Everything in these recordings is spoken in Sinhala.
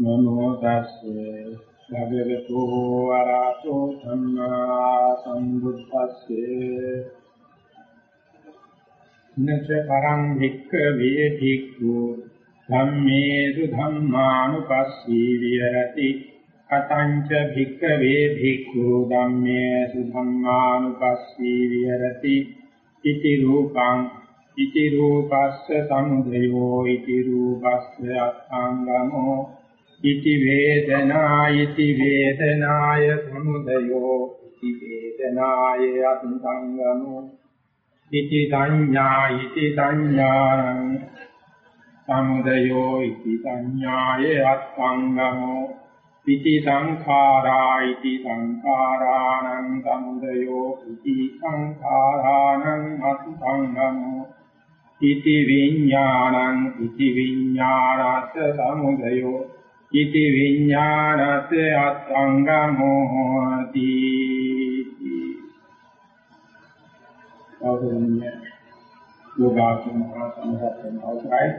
නමෝ තස්සේ භගවතු ආරහතෝ සම්මා සම්බුද්දස්සේ නච පරං භික්ඛ වේ භික්ඛු ධම්මේසු ධම්මානුපස්සී විහෙරති කතංච භික්ඛ වේ භික්ඛු ධම්මේසු ධම්මානුපස්සී විහෙරති ඉති රූපං ඉති රූපස්ස සමුදයෝ ඉති රූපස්ස අත්ංගමෝ ඉති වේදනා ඉති වේදනාය සමුදයෝ ඉති වේදනාය අත්ංගමෝ ඉති සංඥා ඉති සංඥාං සමුදයෝ ඉති සංඥාය අත්ංගමෝ ඉති සංඛාරා ඉති සංඛාරාණං සමුදයෝ ඉති සංඛාරාණං අත්ංගමෝ ඉති විඥානං ඉති විඥානස්ස සමුදයෝ ඉති විඥානස්ස අත්ංගමෝති අවසරණීය යෝගාසන සම්පූර්ණ අවසරයි.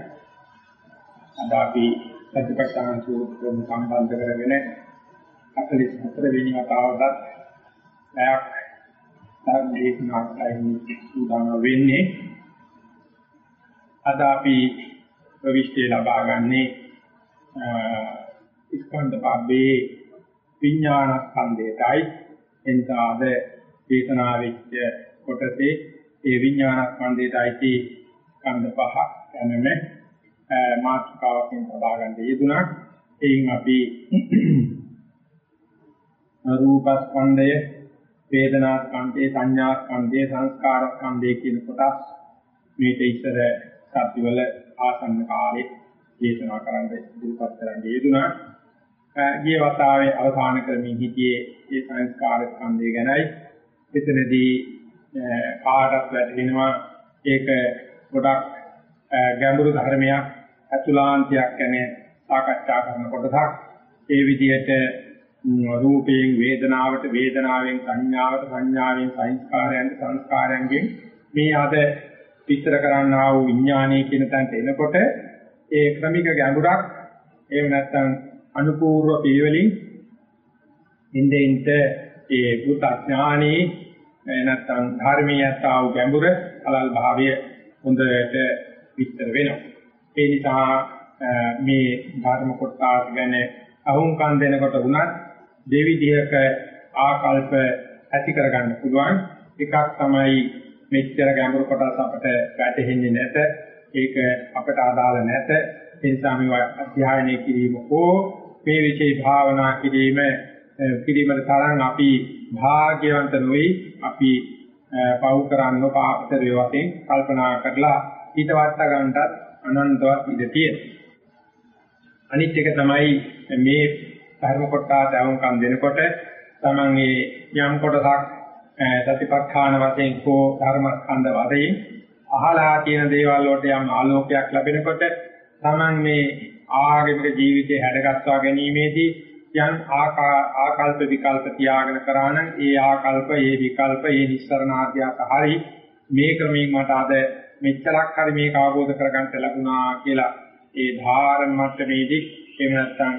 අද අපි සතිපට්ඨාන සූත්‍රයෙන් සම්බන්ධ කරගෙන 44 වෙනි වතාවටත් පැයක් ධර්ම දේශනාවයි සූදානම් වෙන්නේ. අද අපි ප්‍රවිෂ්ඨය ලබා ගන්නේ ස්කන්ධ පබ්බේ විඥාන ස්කන්ධයටයි එන්තාද චේතනා වෙච්ච කොටසේ ඒ විඥාන ස්කන්ධයටයි ස්කන්ධ පහ යනම මාතෘකාවකින් ලබා ගන්න යෙදුණා එයින් අපි රූප ස්කන්ධය වේදනා ස්කන්ධය සංඥා ස්කන්ධය සංස්කාර ස්කන්ධය කියන කොටස් මේක ඉස්සර සත්‍යවල ආසන්න කාලේ දේශනා කරන්න ඉදිරිපත් කරන්න යෙදුනා. ගිය වතාවේ අවසාන කරමින් හිටියේ ඒ සංස්කාර ස්කන්ධය ගැනයි. එතනදී කාටත් වැටහෙනවා ඒක ගොඩක් ගැඹුරු ධර්මයක් අතුලාන්තයක් ගැන සාකච්ඡා කරන කොටසක්. ඒ විදිහට රූපයෙන් වේදනාවට වේදනාවෙන් සංඥාවට සංඥාවෙන් සංස්කාරයන්ට සංස්කාරයන්ගෙන් මේ අද විස්තර කරන්නා වූ විඥානීය කියන තැනට එනකොට ඒ ක්‍රමික ගැඹුරක් එහෙම නැත්නම් අනුපූර්ව පිළිවෙලින් ඉnde inte ඒ බුද්ධ ඥානී නැත්නම් ධර්මීයතා වූ ගැඹුර අලල් භාවය හොඳට විස්තර වෙනවා. ඒ නිසා මේ ධර්ම කොටස ගැන අහුම්කම් දෙනකොට වුණත් දෙවිදිහක ආකල්ප ඇති කරගන්න පුළුවන්. එකක් තමයි මෙච්චර ගැඹුරු කොටස් අපට වැටහෙන්නේ නැත. ඒක අපට අදාළ නැත. ඒ නිසා මේ අධ්‍යයනය කිරීම හෝ මේ විශේෂ භාවනා කිරීම කිරීමට තරම් අපි භාග්‍යවන්ත නොයි අපි පව් කරන්න පාපතර වශයෙන් කල්පනා කරලා ඊට වට ගන්නටත් අනන්තවත් ඉඩ තියෙනවා. අනිත් එක තමයි මේ ධර්ම කොටස අවංකම් දෙනකොට තමන්ගේ යම් කොටසක් සතිපට්ඨාන වශයෙන් කෝ ධර්මස්කන්ධ වශයෙන් අහලා තියෙන දේවල් වලට යම් ආලෝකයක් ලැබෙනකොට තමන් මේ ආගමික ජීවිතය හැඩගස්වා ගැනීමේදී යම් ආකල්ප විකල්ප තියාගෙන කරා නම් ඒ ආකල්ප ඒ විකල්ප ඒ නිස්සරණ ආද්‍යාක හරි මේ ක්‍රමයෙන් මට අද මෙච්චරක් හරි මේක අවබෝධ කරගන්න ලැබුණා කියලා ඒ ධාරණ මට්ටමේදී එහෙම නැත්නම්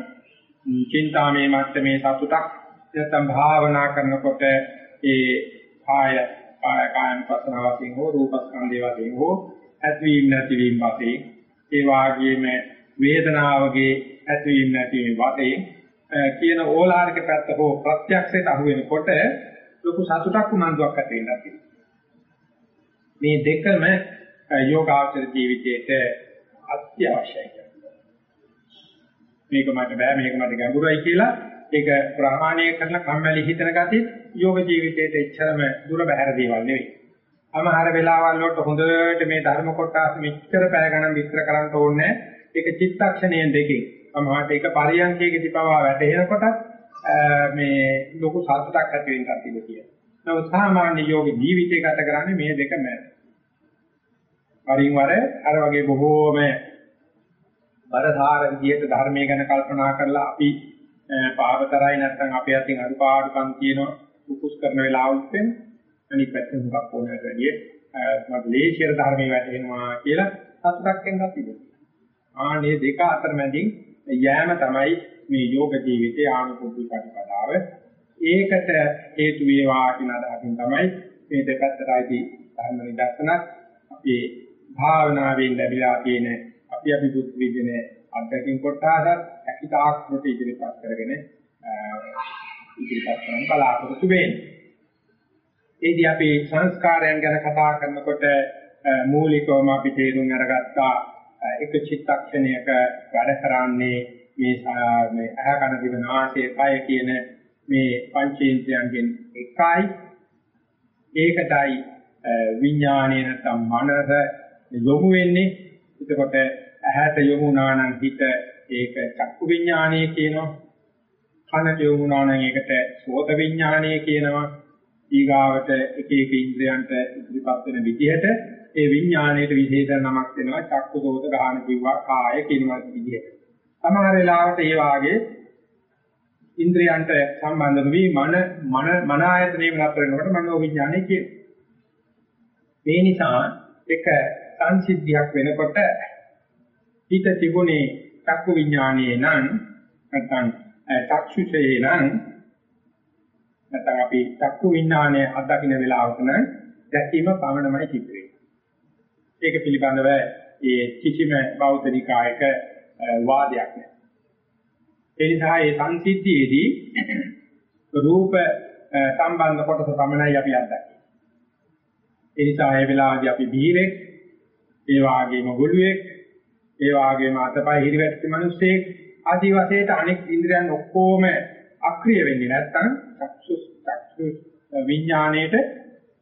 චින්තාමේ මට්ටමේ සතුටක් නැත්නම් භාවනා කරනකොට ඒ කාය කාය කායන පස්සන වශයෙන් හෝ රූපස්කන්ධය වශයෙන් හෝ ඇතිවීම නැතිවීම වශයෙන් ඒ වාගේම වේදනාවගේ ඇතිවීම නැතිවීම වශයෙන් කියන ඕලාරික පැත්ත හෝ ප්‍රත්‍යක්ෂයට අහු වෙනකොට ලොකු සතුටක් උනන්දුවක් ඇති වෙනවා. මේ දෙකම යෝගාචර ජීවිතයේට අත්‍යවශ්‍යයි. මේක මට බෑ මේක මට ගැඹුරයි කියලා ඒක ප්‍රමාණය කරන කම්මැලි හිතන ගතිය යෝග ජීවිතයේ එච්චරම දුර බැහැර දේවල් නෙවෙයි. අමහර වෙලාවල් වලට හොඳට මේ ධර්ම කොටස් මෙච්චර පැය ගණන් විස්තර කරන්න ඕනේ ඒක චිත්තක්ෂණයෙන් දෙකකින්. අමහරට ඒක පරියන්කයකදී පවා වැටෙනකොට මේ ලොකු සතුටක් ඇති වෙනවා කියලා. නමුත් සාමාන්‍ය යෝග ජීවිතය ගත කරන්නේ මේ දෙක මැද. වරින් වර අර වගේ බොහෝම බරධාර විදියට ධර්මයේ ගැන කල්පනා කරලා අපි පාවතරයි නැත්නම් අපේ අතින් අනුපාඩුකම් කියනවා කුකුස් කරන වෙලාවට අනිත් පැත්තෙන් මොකක් ඕනකට වැඩිය මම ලේසියර ධර්මයේ වැටෙනවා කියලා සතුටක් එන්නත් ඉතින්. ආනේ දෙක අතර මැදින් යෑම තමයි මේ යෝග ජීවිතයේ ආනුකූල ප්‍රතිපදාව. ඒකට හේතු වේවා කියන අදහසින් තමයි මේ දෙපැත්තටයි ධර්ම නිදර්ශන අපේ භාවනාවෙන් ලැබිලා තියෙන අපි අපි බුද්ධ විදින අත්දැකීම් කොටසත් ඇකිතාක් කොට ඉදිරිපත් කරගෙන ඉදිරිපත් කරන්න බලාපොරොත්තු වෙන්නේ. ඒදී අපි සංස්කාරයන් ගැන කතා කරනකොට මූලිකවම අපි තේරුම් අරගත්තා එක චිත්තක්ෂණයක වැඩ කරන්නේ මේ මේ ඇහ කන දිව නාසය කය කියන මේ පංචේන්ද්‍රයන්ගෙන් එකයි. ඒකටයි විඥානය නැත්නම් මනස යොමු වෙන්නේ. එතකොට ඇහැට යොමු වුණා හිත ඒක චක්කු විඥානය කියනවා. කනට යොමු වුණා නම් ඒකට සෝත විඥානය කියනවා. ඊගාවට එක එක ඉන්ද්‍රයන්ට ඉදිරිපත් වෙන විදිහට ඒ විඥාණයට විශේෂ නමක් දෙනවා. චක්කු සෝත ගාන කිව්වා කාය කියනවා විදිහට සමහර වෙලාවට ඒ වාගේ ඉන්ද්‍රයන්ට සම්බන්ධ නොවි මන මන මන ආයතනයේ නතර වෙනකොට මනෝ විඥානය කියනවා. මේ නිසා එක සංසිද්ධියක් වෙනකොට හිත තිබුණේ චක්කු විඥානයේ නම් නැත්නම් චක්ෂුෂයේ නම් නැත්නම් අපි චක්කු විඥානයේ අත්දකින්න වෙලාවක නම් දැකීම පමණමයි සිද්ධ වෙන්නේ. ඒක පිළිබඳව ඒ කිසිම බෞද්ධ නිකායක වාදයක් නැහැ. ඒ නිසා මේ සංසිද්ධියේදී රූප සම්බන්ධ කොටස පමණයි අපි අත්දකින්නේ. ඒ නිසා ඒ වෙලාවේදී අපි බීරෙක්, ඒ වාගේම ගොළුෙක්, ඒ වාගේම අතපය හිරිවැටි මිනිස්සෙක් ආදී වශයෙන් අනෙක් ඉන්ද්‍රයන් ඔක්කොම අක්‍රිය වෙන්නේ නැත්නම් චක්සු චක්සු විඥාණයට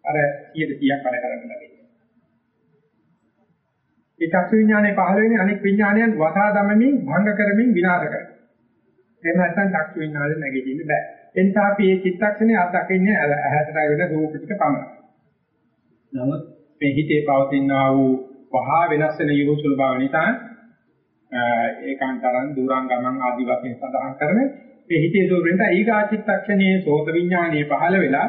අර 100%ක් වැඩ කරන්න ලැබෙන්නේ. ඒ චක්සු විඥානේ පහළ වෙන්නේ අනෙක් විඥානයන් වසා දමමින් භංග කරමින් විනාශ කරනවා. එහෙම නැත්නම් චක්සු විඥානේ නැගෙන්නේ බෑ. එනිසා අපි මේ චිත්තක්ෂණේ අත්දකින්නේ ඇහැට වෙන රූප ටික පමණයි. නමුත් මේ හිතේ පවතිනා වූ වහා වෙනස් වෙන යොසුල බව නිසා ඒකාන්තරන් දුරං ගමන් ආදි වශයෙන් සඳහන් කරන මේ හිතේ දෝරෙන්ට ඊගා චිත්තක්ෂණයේ සෝත විඥානීය පහළ වෙලා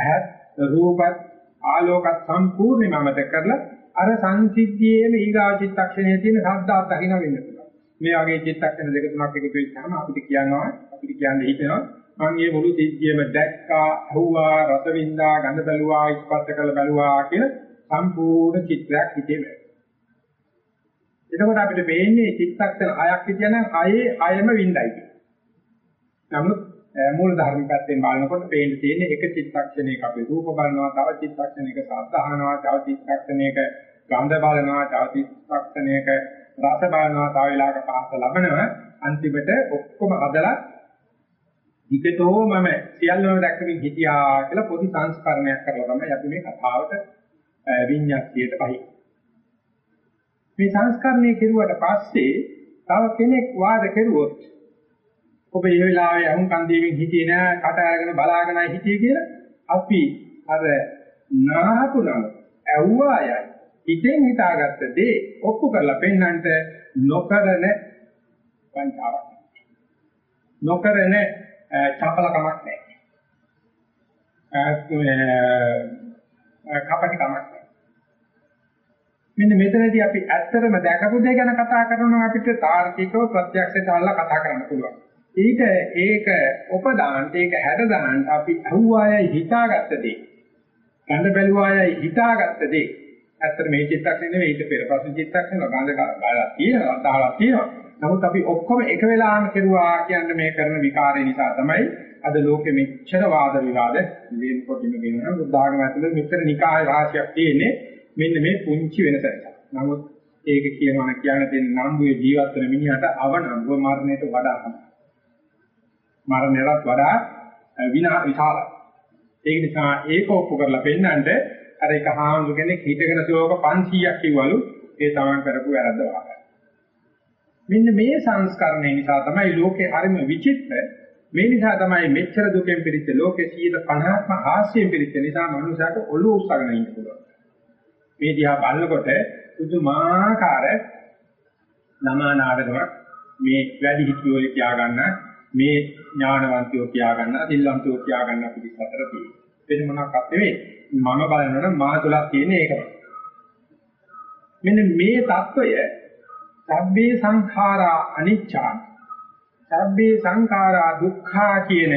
ඇහත් රූපත් ආලෝකත් සම්පූර්ණයෙන්ම අමතක කරලා අර සංසිද්ධියේම ඊගා චිත්තක්ෂණයේ තියෙන ශබ්දාත් දකින්න වෙන්න පුළුවන්. මේ වගේ චිත්තක්ෂණ දෙක තුනක් එකතු වෙච්චාම අපිට කියනවා අපිට කියන්න හිතෙනවා මම මේ මුළු සිද්ධියම දැක්කා, අහුවා, රස වින්දා, ගඳ බැලුවා, ස්පර්ශ කළ බැලුවා කියන සම්පූර්ණ චිත්‍රයක් හිතේ වෙනවා. එතකොට අපිට වෙන්නේ චිත්තක්ෂණ හයක් කියනනම් හයේ හයම විඳයි. නමුත් මූල ධර්ම පැත්තෙන් බලනකොට පේන්න තියෙන්නේ එක චිත්තක්ෂණයක අපි රූප බලනවා, තව චිත්තක්ෂණයක ශබ්ද අහනවා, තව චිත්තක්ෂණයක ගන්ධ බලනවා, තව චිත්තක්ෂණයක රස බලනවා, තව වෙලාවක පහස ලබනවා. අන්තිමට ඔක්කොම හදලා විකතෝමම සියල්ලම දැක්කමින් හිටියා කියලා පොඩි සංස්කරණයක් කරලා තමයි අපි මේ කතාවට විඤ්ඤාතියට පහයි. මේ සංස්කරණය කෙරුවට පස්සේ තව කෙනෙක් වාද කෙරුවොත් ඔබ මේ වෙලාවේ අහුන් කන්දේමින් හිටියේ නෑ කට අරගෙන බලාගෙනයි හිටියේ කියලා අපි අර නාහකුණම ඇව්වායයි හිතෙන් හිතාගත්ත දේ ඔප්පු කරලා පෙන්නන්ට නොකරන පංචාවක් නොකරන චපලකමක් නැහැ කපටිකමක් නැහැ මෙන්න මෙතනදී අපි ඇත්තටම දැකපු දේ ගැන කතා කරනවා අපිට තාර්කිකව ප්‍රත්‍යක්ෂයට අල්ලා කතා කරන්න පුළුවන්. ඊට ඒක උපදාන්ට ඒක හැඩ දාන්න අපි අහුවායයි හිතාගත්ත දේ. ගඳ බැලුවායයි හිතාගත්ත දේ. ඇත්තට මේ චිත්තක්ෂණය නෙවෙයි ඊට පෙර පසු චිත්තක්ෂණ ගඳ ගාලා තියෙනවා, අහලා තියෙනවා. නමුත් අපි ඔක්කොම එක වෙලාවම කෙරුවා කියන්නේ මේ කරන විකාරය නිසා තමයි අද ලෝකෙ මෙච්චර වාද විවාද දෙන්න කොටිම කියනවා බුද්ධ ආගම ඇතුළේ මෙච්චර නිකාය රාශියක් තියෙන්නේ මෙන්න මේ පුංචි වෙනස නිසා. නමුත් ඒක කියනවා කියන දෙන්න නම්බුවේ ජීවත් වෙන මිනිහට අවනම්බුව මරණයට වඩා තමයි. මරණයටත් වඩා විනා විශාලයි. ඒක නිසා ඒක ඔප්පු කරලා පෙන්නන්න අර එක හාමුදුර කෙනෙක් හිතගෙන ශෝක 500ක් කිව්වලු ඒ තමන් කරපු වැරද්ද වහගන්න. මෙන්න මේ සංස්කරණය නිසා තමයි ලෝකේ හරිම විචිත්‍ර මේ නිසා තමයි මෙච්චර දුකෙන් පිරිච්ච ලෝකේ 150ක්ම හාස්‍යයෙන් පිරිච්ච නිසා මනුස්සයාට ඔළුව උස්සගෙන ඉන්න පුළුවන්. මේ දිහා බලනකොට පුදුමාකාර ළමා නාටකයක් මේ වැඩි හිතියෝ කියා ගන්න මේ ඥානවන්තයෝ කියාගන්නා, සිල්වන්තයෝ කියාගන්නා පිළිස් අතර තියෙනවා. වෙන මොනක්වත් නෙවෙයි. මම බලනකොට මා තුල තියෙන ඒකම. මෙන්න මේ தত্ত্বය සබ්බේ සංඛාරා අනිච්චා සබ්බේ සංඛාරා දුක්ඛා කියන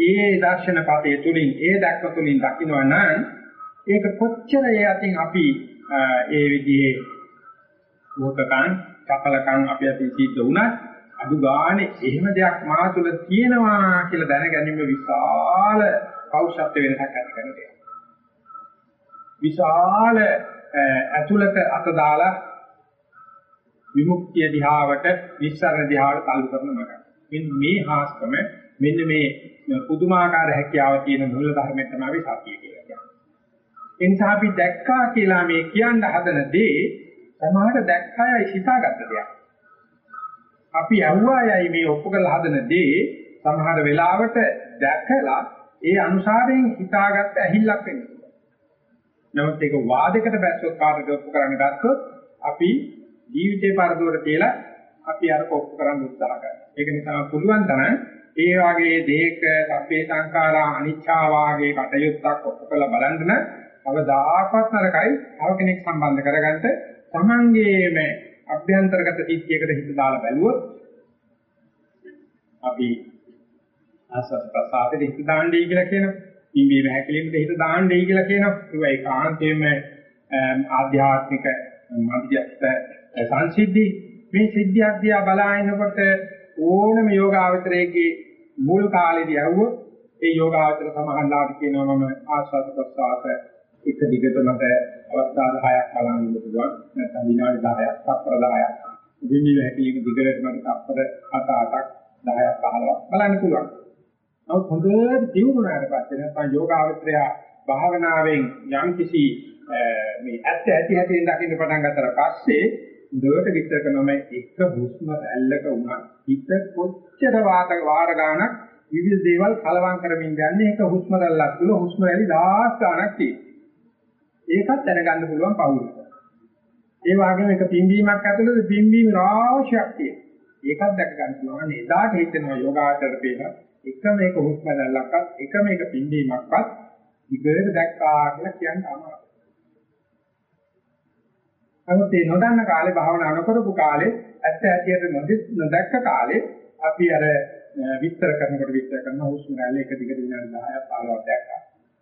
ඒ දර්ශන පදයේ තුලින් ඒ දක්ව තුලින් දකින්නවා නම් ඒක කොච්චර ඒ අතින් අපි ඒ විදිහේ මොකකන් කකලකන් අපි අතින් සිද්ධ වුණත් අඩු ගානේ එහෙම දෙයක් මා තුළ තියෙනවා කියලා දැනගැනීම විශාල පෞෂත්ව වෙනසක් ඇති කරන දෙයක්. විශාල ඇතුළත අත දාලා විමුක්තිය දිහාවට නිස්සාරණ දිහාවට تعلق කරන මඟ. මෙන්න මේ හාස්කම මෙන්න මේ පුදුමාකාර හැකියාව තියෙන මූල ධර්මය තමයි සතිය කියලා කියන්නේ. එනිසා අපි දැක්කා කියලා මේ කියන්න හදන දේ සමහරට දැක්කයයි හිතාගත්ත දෙයක්. අපි ඇහුවායයි මේ ඔප්පු කරලා හදන දේ සමහර වෙලාවට දැකලා ඒ අනුසාරයෙන් හිතාගත්ත ඇහිල්ලක් වෙනවා. නමුත් ඒක වාදයකට බැස්සොත් කාටද ඔප්පු කරන්න ගත්තොත් අපි ජීවිතේ පරදුවට කියලා අපි අර ඔප්පු කරන්න උත්සාහ කරනවා. ඒක නිසා පුළුවන් තරම් ඒ වගේ දෙයක සබ්බේ සංඛාරා අනිච්චා වාගේ කටයුත්තක් ඔප්පු කරලා බලන්න නම් කවදාකවත් නරකයි තව කෙනෙක් සම්බන්ධ කරගන්න තමන්ගේම අභ්‍යන්තරගත සිද්ධියකට හිත දාලා බැලුවොත් අපි ආසස් ප්‍රසාදෙට හිත දාන්නයි කියලා කියනවා. ඉන්දිය හැකලෙන්න හිත දාන්නයි කියලා කියනවා. ඒ ඒකාන්තයෙන්ම ආධ්‍යාත්මික මධ්‍යස්ථ සංසිද්ධි මේ සිද්ධියක් දිහා බලාගෙනකොට ඕනම යෝගාවචරයේගේ මුල් කාලේදී ඇහුවොත් ඒ යෝගාවචර සමහරලාට කියනවා මම ආස්වාද ප්‍රසආස එක දිගට මට අවස්ථා 10ක් බලන්න ඉන්න පුළුවන්. නැත්නම් විනාඩි 10ක් තත්පර 10ක් විමිල හැකීම දිගට මට තත්පර 7-8ක් 10ක් 15ක් බලන්න පුළුවන්. නමුත් හොඳට දියුණුනාට පස්සේ නැත්නම් යෝගාවචරය භාවනාවෙන් යම් කිසි මේ ඇත්ත ඇති හැටි දකින්න පටන් ගන්නතර පස්සේ දෙවට විතර කරනම එක හුස්ම රැල්ලක වුණා හිත කොච්චර වාත වාර ගානක් විවිධ දේවල් කලවම් කරමින් යන්නේ. එක හුස්ම රැල්ලක් තුල හුස්ම රැලි දහස් ගානක් තියෙනවා. ඒකත් දැනගන්න පුළුවන් පවුලක ඒ වගේම එක පිම්බීමක් ඇතුළත පිම්බීම රාශියක් තියෙනවා. ඒකත් දැක ගන්න පුළුවන්. එදාට හිතෙනවා යෝගාචර පේන එකම එක හුස්ම රැල්ලක්වත් එකම එක පිම්බීමක්වත් විගයට දැක්කා කියලා කියන්න අමාරුයි. නමුත් මේ නොදන්න කාලේ භාවනා නොකරපු කාලේ ඇත්ත ඇතියට නොදැක්ක කාලේ අපි අර විස්තර කරනකොට විස්තර කරන හුස්ම රැල්ල එක දිගට විනාඩි 10ක් 15ක් දැක්කා.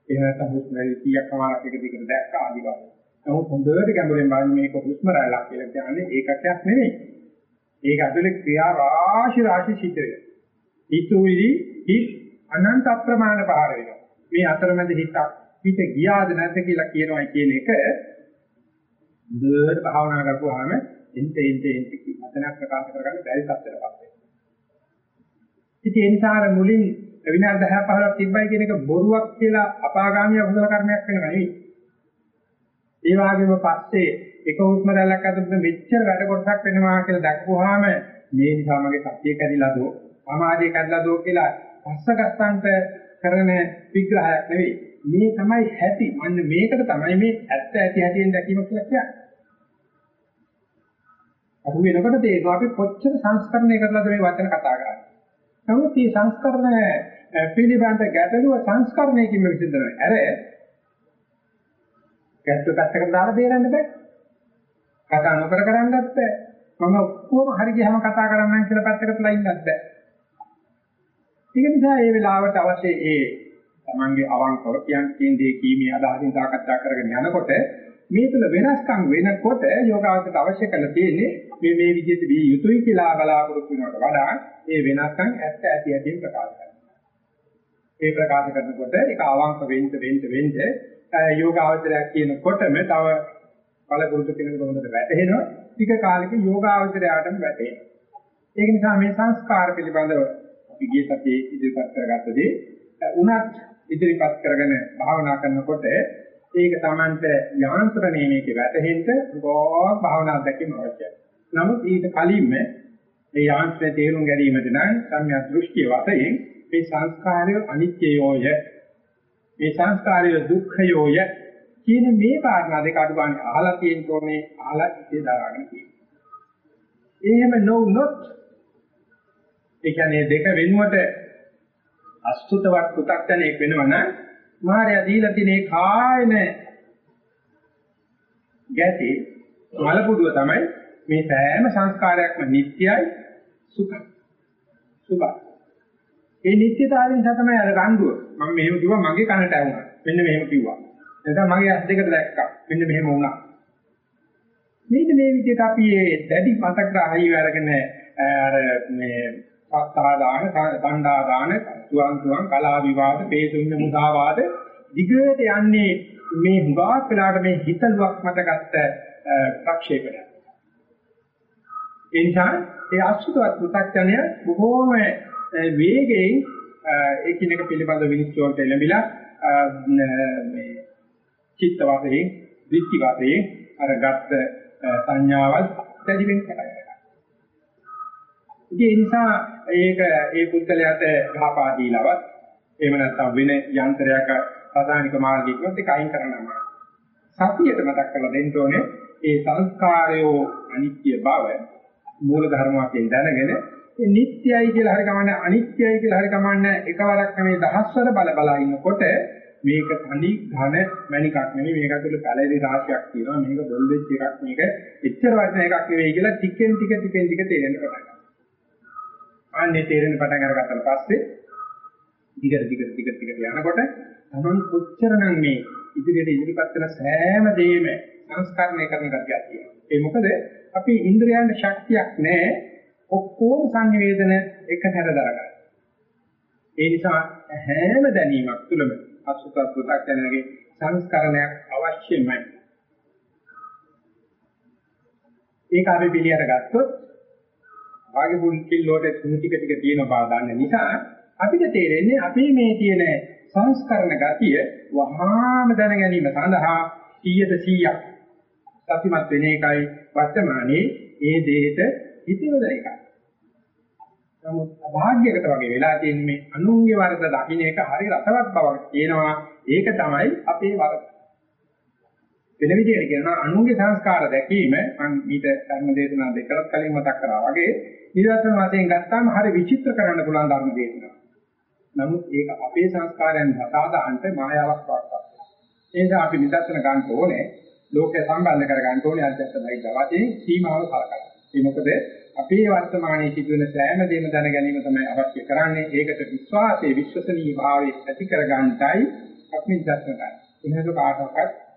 එහෙම නැත්නම් හුස්ම රැල්ල 30ක් කමාරක් එක දිගට දැක්කා ආදි වශයෙන්. නමුත් හොඳට ගැඹුරින් බලන්න මේක හුස්ම රැල්ලක් කියලා කියන්නේ ඒකකයක් නෙමෙයි. ඒක ඇතුලේ ක්‍රියා රාශි රාශි සිද්ධ වෙනවා. හිතුවිලි හිත් අනන්ත අප්‍රමාණ පහර වෙනවා. මේ අතරමැද හිතක් පිට ගියාද නැද්ද කියලා කියනවා කියන එක දුරට භාවනා කරපුවාම එnte ente ente වචනයක් ප්‍රකාශ කරගන්න බැරි තත්ත්වයකට පත් වෙනවා. ඉතින් ඒ නිසා අර මුලින් විනාඩි 10 15ක් තිබ්බයි කියන එක බොරුවක් කියලා අපාගාමී අකුසල කර්මයක් වෙනව නෙවෙයි. ඒ වගේම පස්සේ එක හුස්ම රැල්ලක් අතරත් මෙච්චර වැඩ කොටසක් වෙනවා කියලා දැක්වුවාම මේ නිසා මගේ සත්‍ය කැඩිලා දෝ සමාජය කැඩලා දෝ කියලා පස්සගස්සන්ට කරන විග්‍රහයක් නෙවෙයි. මේ තමයි ඇති. අන්න මේකට තමයි මේ ඇත්ත ඇති හැටියෙන් දැකීම කියලා කියන්නේ. අහු වෙනකොට තේරෙනවා අපි කොච්චර සංස්කරණය කරලාද මේ වචන කතා කරන්නේ. නමුත් මේ සංස්කරණ පිළිබඳ ගැටලුව සංස්කරණයකින්ම විසඳනවා. අර ගැටලුව පැත්තකට දාලා බේරන්න බෑ. කතා නොකර කරන්නත් බෑ. මම ඔක්කොම හරි ගියම කතා කරන්නම් කියලා පැත්තකට ලයින්නත් බෑ. ඒක නිසා මේ වෙලාවට අවශ්‍ය ඒ තමන්ගේ අවංකව කියන දේ කීමේ අදහසින් සාකච්ඡා කරගෙන යනකොට මේ තුල වෙනස්කම් වෙනකොට යෝගාවචරයට අවශ්‍ය කරලා තියෙන්නේ මේ මේ විදිහට විය යුතුයි කියලා බලාපොරොත්තු වෙනවට වඩා ඒ වෙනස්කම් ඇත්ත ඇති ඇතින් ප්‍රකාශ කරනවා. ඒ ප්‍රකාශ කරනකොට ඒක අවංක වෙන්න වෙන්න වෙන්න යෝගාවචරය කියනකොටම තව බලපොරොත්තු කෙනෙකුට හොඳට වැටහෙනවා. ටික කාලෙක යෝගාවචරයටම වැටහෙනවා. ඒක නිසා මේ සංස්කාර පිළිබඳව අපි ගිය සතියේ ඉදිරිපත් කරගත්ත දේ උනත් ඉදිරිපත් කරගෙන භාවනා කරනකොට ඒක Tamanට යාන්ත්‍රණයේ මේක වැටහෙන්න ගොඩක් භාවනා දැකීම අවශ්‍යයි. නමුත් ඊට කලින්ම මේ යාන්ත්‍රණය තේරුම් ගැනීමට නම් සම්‍යක් දෘෂ්ටිය වශයෙන් මේ සංස්කාරය අනිත්‍යයෝය මේ සංස්කාරය දුක්ඛයෝය කියන මේ කාරණා දෙක අඩුවානේ අහලා තියෙන තෝරනේ අහලා ඉතේ දාගෙන තියෙනවා. එහෙම නොවුනොත් ඒ කියන්නේ දෙක වෙනුවට අස්තුතවත් පු탁ජනෙක් වෙනවනම් මාර්යා දීලා තියෙන කායන ගැටේ මලපුඩුව තමයි මේ සෑම සංස්කාරයක්ම නිට්ටයයි සුඛයි. සුඛයි. ඒ නිට්ටයතාවයෙන් නිසා තමයි අර රණ්ඩුව. මම මෙහෙම කිව්වා මගේ කනට ඇහුණා. මෙන්න මෙහෙම කිව්වා. නැත්නම් මගේ ඇස් දෙකට දැක්කා. මෙන්න මෙහෙම වුණා. මේක මේ විදිහට අපි දැඩි මතකග්‍රහණය අරගෙන අර මේ සත්තා දාන, කණ්ඩා දාන, තුවන් තුවන් කලා විවාද, බේසුන්න මුදාවාද දිගට යන්නේ මේ හුඟක් වෙලාට මේ හිතලුවක් මත ගත්ත ප්‍රක්ෂේපණය. ඒ නිසා ඒ අසුතවත් පු탁ඥය බොහෝම වේගයෙන් එකිනෙක පිළිබඳ විනිශ්චය වලට එළඹිලා මේ චිත්ත වාදයේ, දෘෂ්ටි වාදයේ අර ගත්ත සංඥාවල් දැඩි වෙන්න පටන් ගන්නවා. ඒ නිසා ඒක ඒ පුද්ගලයාට ගහපා දීලවත් එහෙම නැත්නම් වෙන යන්ත්‍රයක සාධානික මාර්ගයකින් ඒක අයින් කරන්නම සතියට මතක් කරලා දෙන්න ඕනේ ඒ සංස්කාරයෝ අනිත්‍ය බව මූල ධර්ම වශයෙන් දැනගෙන ඒ නිට්ටයයි කියලා හරි කමන්නේ අනිත්‍යයි කියලා හරි කමන්නේ එකවරක් නෙමෙයි දහස්වර බල බල ඉන්නකොට මේක තනි ඝන මණිකක් නෙමෙයි මේක ඇතුළේ පැලෙරි රාශියක් තියෙනවා මේක බොල් වෙච්ච එකක් මේක එච්චර වටින එකක් නෙවෙයි කියලා ටිකෙන් ටික ටිකෙන් ටික තේරෙන්න පටන් ගන්නවා. අනේ තේරෙන්න පටන් අරගත්තට පස්සේ දිගට දිගට දිගට දිගට යනකොට තමන් කොච්චරනම් මේ ඉදිරියට ඉදිරිපත් කරන සෑම දෙයක්ම සංස්කරණය කරන ගතියක් තියෙනවා. ඒ මොකද අපි ඉන්ද්‍රයන්ට ශක්තියක් නැහැ ඔක්කොම සංනිවේදන එකතැන දරගන්න. ඒ නිසා හැම දැනීමක් තුළම අසුත පු탁ජනගේ සංස්කරණයක් අවශ්‍යමයි. ඒක අපි පිළිඅර ගත්තොත් වාගේ පුල් කිල්ලෝට තුන ටික ටික තියෙන බව දන්න නිසා අපිට තේරෙන්නේ අපි මේ තියෙන සංස්කරණ ගතිය වහාම දැන ගැනීම සඳහා 100ට 100ක් සතිමත් වෙන එකයි වර්තමානයේ ඒ දෙයට හිතවල එකයි. නමුත් අභාග්‍යයකට වගේ වෙලා තියෙන මේ අනුන්ගේ වරද දකින්න එක හරි රසවත් බවක් තියෙනවා. ඒක තමයි අපේ වරද. වෙන විදිහට කියනවා අනුන්ගේ සංස්කාර දැකීම මම ඊට ධර්ම දේශනා දෙකක් කලින් මතක් කරා වගේ නිරවසන වශයෙන් ගත්තාම හරි විචිත්‍ර කරන්න පුළුවන් ධර්ම දේශනා. නමුත් ඒක අපේ සංස්කාරයන් සාදාහන්ට මායාවක් වත්පත්. ඒ නිසා අපි නිදර්ශන ගන්න ඕනේ ලෝකය සම්බන්ධ කර ගන්න ඕනේ අධ්‍යාත්මයි ගවතේ සීමාව කලකන්න. ඒ මොකද අපේ වර්තමානයේ සිදුවෙන සෑම දෙයක්ම දැන ගැනීම තමයි අවශ්‍ය කරන්නේ. ඒකට විශ්වාසයේ විශ්වසනීය භාවය ඇති කර ගන්නටයි අපි නිදර්ශන ගන්න. එහෙනම් කාටවත්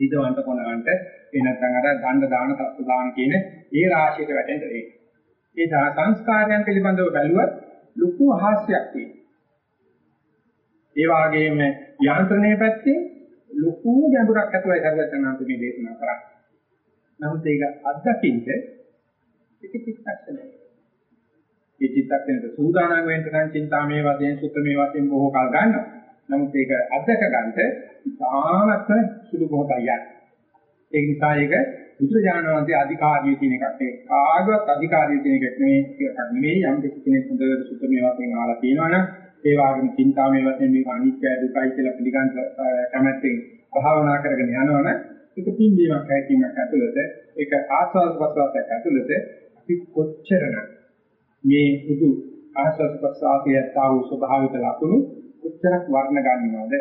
විදවන්ත කොනවන්ට ඒ නැත්නම් අර දණ්ඩ දාන තත්ත්ව දාන කියන ඒ රාශියට වැටෙන්න ඒ. ඒ සංස්කාරයන් පිළිබඳව බැලුවත් ලොකු හාස්‍යයක් තියෙනවා. ඒ වගේම යාන්ත්‍රණයේ පැත්තේ ලොකු ගැඹුරක් ඇතුළයි සර්වඥාන්ත මේ දේශනා කරන්නේ. නමුත් ඒක අත්දකින්න එක චිත්තක්ෂණය. මේ චිත්තක්ෂණයට සූදානම් වෙන්න නම් චින්තාමේ වශයෙන් සුත්තමේ වශයෙන් බොහෝ කල් ගන්නවා. නමුත් ඒක අත්දක ගන්නට ඉතාමත්ම සුළු මොහොතක් යනවා. ඒ නිසා ඒක බුදුරජාණන් අධිකාරිය කියන එකක් නෙවෙයි. කාගවත් අධිකාරිය කියන එකක් නෙවෙයි. එකක් නෙවෙයි යම් කෙනෙක් හොඳට සුත්තමේ වශයෙන් අහලා තියෙනවනම් ඒ වගේම චින්තාමේ වශයෙන් මේක අනිත්‍යයි දුකයි කියලා පිළිගන්න කැමැත්තෙන් භාවනා කරගෙන යනවනම් ඒක පින්දීමක් හැකීමක් ඇතුළත ඒක ආස්වාද ප්‍රසවාසයක් ඇතුළත අපි කොච්චරද මේ උදු ආස්වාද ප්‍රසවාසයේ තාව ස්වභාවික ලක්ෂණ කොච්චරක් වර්ණ ගන්නවද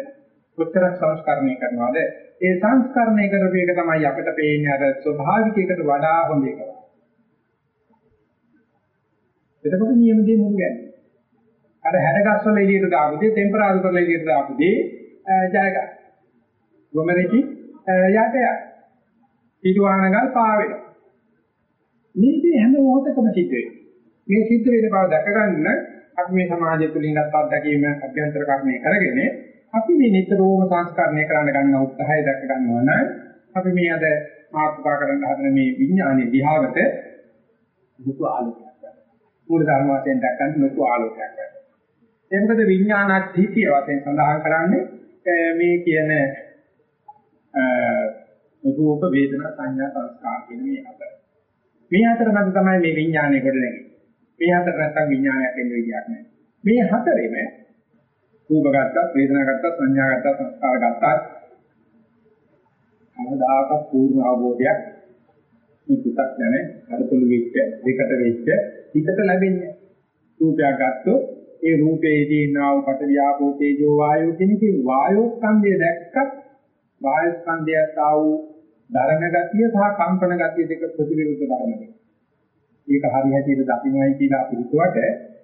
කොච්චරක් සංස්කරණය කරනවද ඒ සංස්කරණය කරපු එක තමයි අපිට පේන්නේ අර ස්වභාවිකයකට වඩා හොඳ එක. එතකොට නියම දේ මුළු ගැන්නේ අර හැඩගස් වල එළියට දාපු දේ ටෙම්පරාදු කරලා එළියට දාපු දේ ජය ගන්න. ගොමරේකි යට ය. පිටුවානගල් පා වෙනවා. මේ දේ හැම මොහොතකම සිද්ධ වෙනවා. මේ සිද්ධ වෙන බව දැක ගන්න අපි මේ සමාජය තුළින් ගත් අත්දැකීම අභ්‍යන්තර කර්මය කරගෙන අපි මේ නිතරම සංස්කරණය කරන්න ගන්න උත්සාහය දැක ගන්නවා නම් අපි මේ අද මාතෘකා කරන්න හදන මේ විඥානයේ දිහාවට දුක ආලෝකයක් ගන්නවා. මූල ධර්ම වශයෙන් දැක්කම ලොකු ආලෝකයක් ගන්නවා. ඒ මොකද විඥානත්ථීතිය වශයෙන් සඳහන් කරන්නේ මේ කියන රූප වේදනා සංඥා සංස්කාර කියන මේ හතර. මේ හතර මත තමයි මේ විඥානය කොට නැගෙන්නේ. මේ හතර නැත්තම් විඥානයක් එන්න විදියක් නැහැ. මේ හතරෙම රූප ගත්තත් වේදනා ගත්තත් සංඥා ගත්තත් සංස්කාර ගත්තත් අවදාක පූර්ණ අවබෝධයක් මේ පුතක් නැනේ අරතුළු වෙච්ච දෙකට වෙච්ච හිතට ලැබෙන්නේ. රූපයක් ගත්තොත් ඒ රූපේදී නාව කට ව්‍යාපෝ තේජෝ වායෝ කියන කී වායෝ ස්කන්ධය දැක්කත් වායු ස්කන්ධයත් ආ වූ දරණ ගතිය සහ කම්පන ගතිය දෙක ප්‍රතිවිරුද්ධ ධර්ම දෙක. ඒක හරි හැටියට දකින්නයි කියලා අපි හිතුවට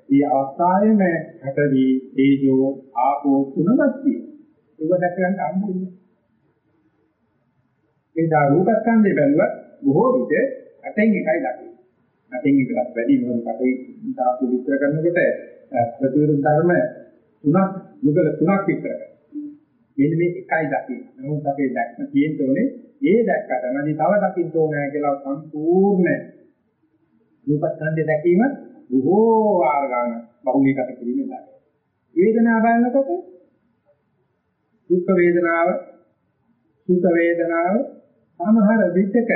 මේ අවස්ථාවේම හැටවි තේජෝ ආපෝ තුනක් තියෙනවා. ඒක දැක ගන්න අම්බුනේ. ඒ දා රූපස්කන්ධය බැලුවත් බොහෝ විට අතෙන් එකයි දකින්නේ. අතෙන් එකකට වැඩි මොකද කටේ ධාතු විස්තර කරනකොට ප්‍රතිවිරුද්ධ ධර්ම තුනක් මුදල තුනක් විස්තර කරනවා. මෙන්න මේ එකයි දකින්නේ. නමුත් අපේ දැක්ම තියෙන්න ඕනේ ඒ දැක්කට නැදි තව දකින්න ඕනේ කියලා සම්පූර්ණ රූපස්කන්ධය දැකීම බොහෝ වාර ගන්න බහුලීගත කිරීමෙන් ලබනවා. වේදනාව බලනකොට දුක් වේදනාව, සුඛ වේදනාව සමහර විටක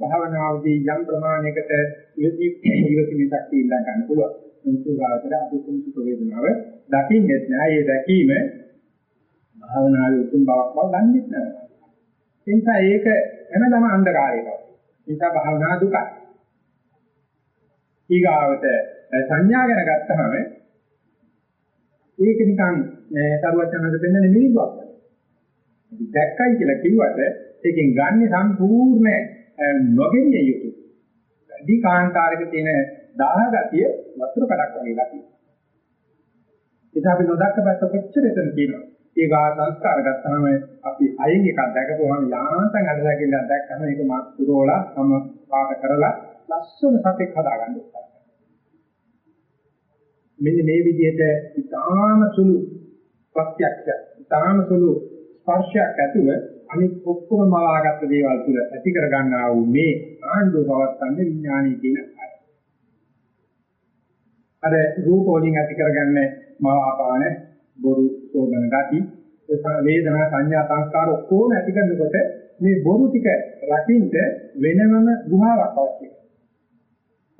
භාවනාවේදී යම් ප්‍රමාණයකට ඉවසීමක් තියෙන්න ගන්න පුළුවන්. මුතුගාතර අදුකුම් සුඛ වේදනාව දකින්නේ නැහැ. ඒ දැකීම භාවනාවේ උතුම් බවක් බව දන්නේ නැහැ. ඒ නිසා ඒක හැමදාම අන්ධකාරයක. ඒ නිසා භාවනා දුකයි. ඊගාවට සංඥා ගැන ගත්තහම ඒක නිකන් සරුවචනන්ද පෙන්වන්නේ මිනිස්සුක්. දැක්කයි කියලා කිව්වට ඒකෙන් ගන්න සම්පූර්ණ නොගෙනිය යුතු. වැඩි කාන්තාරයක තියෙන දාහ ගතිය වතුර කඩක් වගේ ගතිය. ඒක අපි නොදක්ක පැත්ත කොච්චර එතන තියෙනවා. ඒ ගා සංස්කාර ගත්තාම අපි අයින් එකක් දැකපුවාම යාන්තම් අදලා දැක්කම ඒක මාත් පුරෝලා තම පාට කරලා ලස්සන සතෙක් හදාගන්න උත්සාහ මෙන්න මේ විදිහට ඉතාම සුළු ප්‍රත්‍යක්ෂ ඉතාම සුළු ස්පර්ශයක් ඇතුව අනිත් ඔක්කොම මවාගත්ත දේවල් තුළ ඇති කර ගන්නා වූ මේ ආණ්ඩුව පවත්තන්නේ විඥානීය කියන අය. අර රූප වලින් ඇති කරගන්න මවාපාන බොරු සෝබන ගති වේදනා සංඥා සංස්කාර ඔක්කොම ඇති කරනකොට මේ බොරු ටික රකින්න වෙනමම ගුහාවක් අවශ්‍යයි.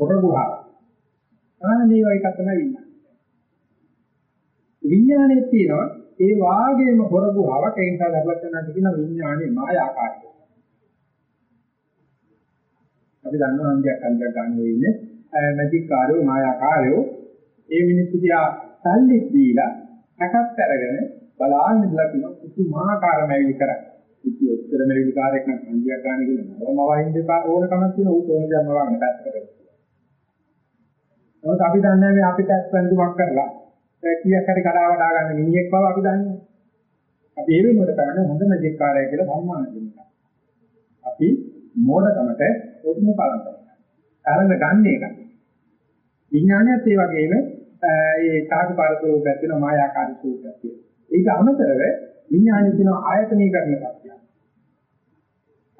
පොර ගුහාවක්. ආනේ වගේ එක තමයි විඥානය. විඥානයේ තියෙනවා ඒ වාගේම හොර ගුහාවක් ඒ නිසා ලබච්චනන්ට කියන විඥානේ මායාකාරයි. අපි දන්නවා අන්තියක් අන්තියක් ගන්න වෙන්නේ මැජික් කාරයෝ මායාකාරයෝ ඒ මිනිස්සු දිහා සල්ලි දීලා හැකත් අරගෙන බලාගෙන ඉඳලා කියන පුදුමාකාරම ඇවිලි කරා. ඉති ඔච්චර මෙලි කාර්යයක් නම් අන්තියක් ගන්න කියලා මම වහින්න එපා ඕන කමක් තියෙන ඌ තෝරන දැම්ම වගේ පැත්තකට. නමුත් අපි දන්නේ මේ අපිට ඇස්පැන්දුමක් කරලා කීයක් හරි කඩා වඩා ගන්න මිනිහෙක් බව අපි දන්නේ. අපි ඒ වෙනුවට කරන්නේ හොඳ මැජික් කාර්යය කියලා සම්මාන දෙන්න. අපි මෝඩකමට ඔතුම පාලනය කරනවා. කරන්න ගන්න එක. විඥානයත් ඒ වගේම ඒ කාර්යපාර ස්වරූපයක් තියෙන මායාකාරී ස්වරූපයක් තියෙනවා. ඒක අමතරව විඥානය කියන ආයතනීකරණ ශක්තිය.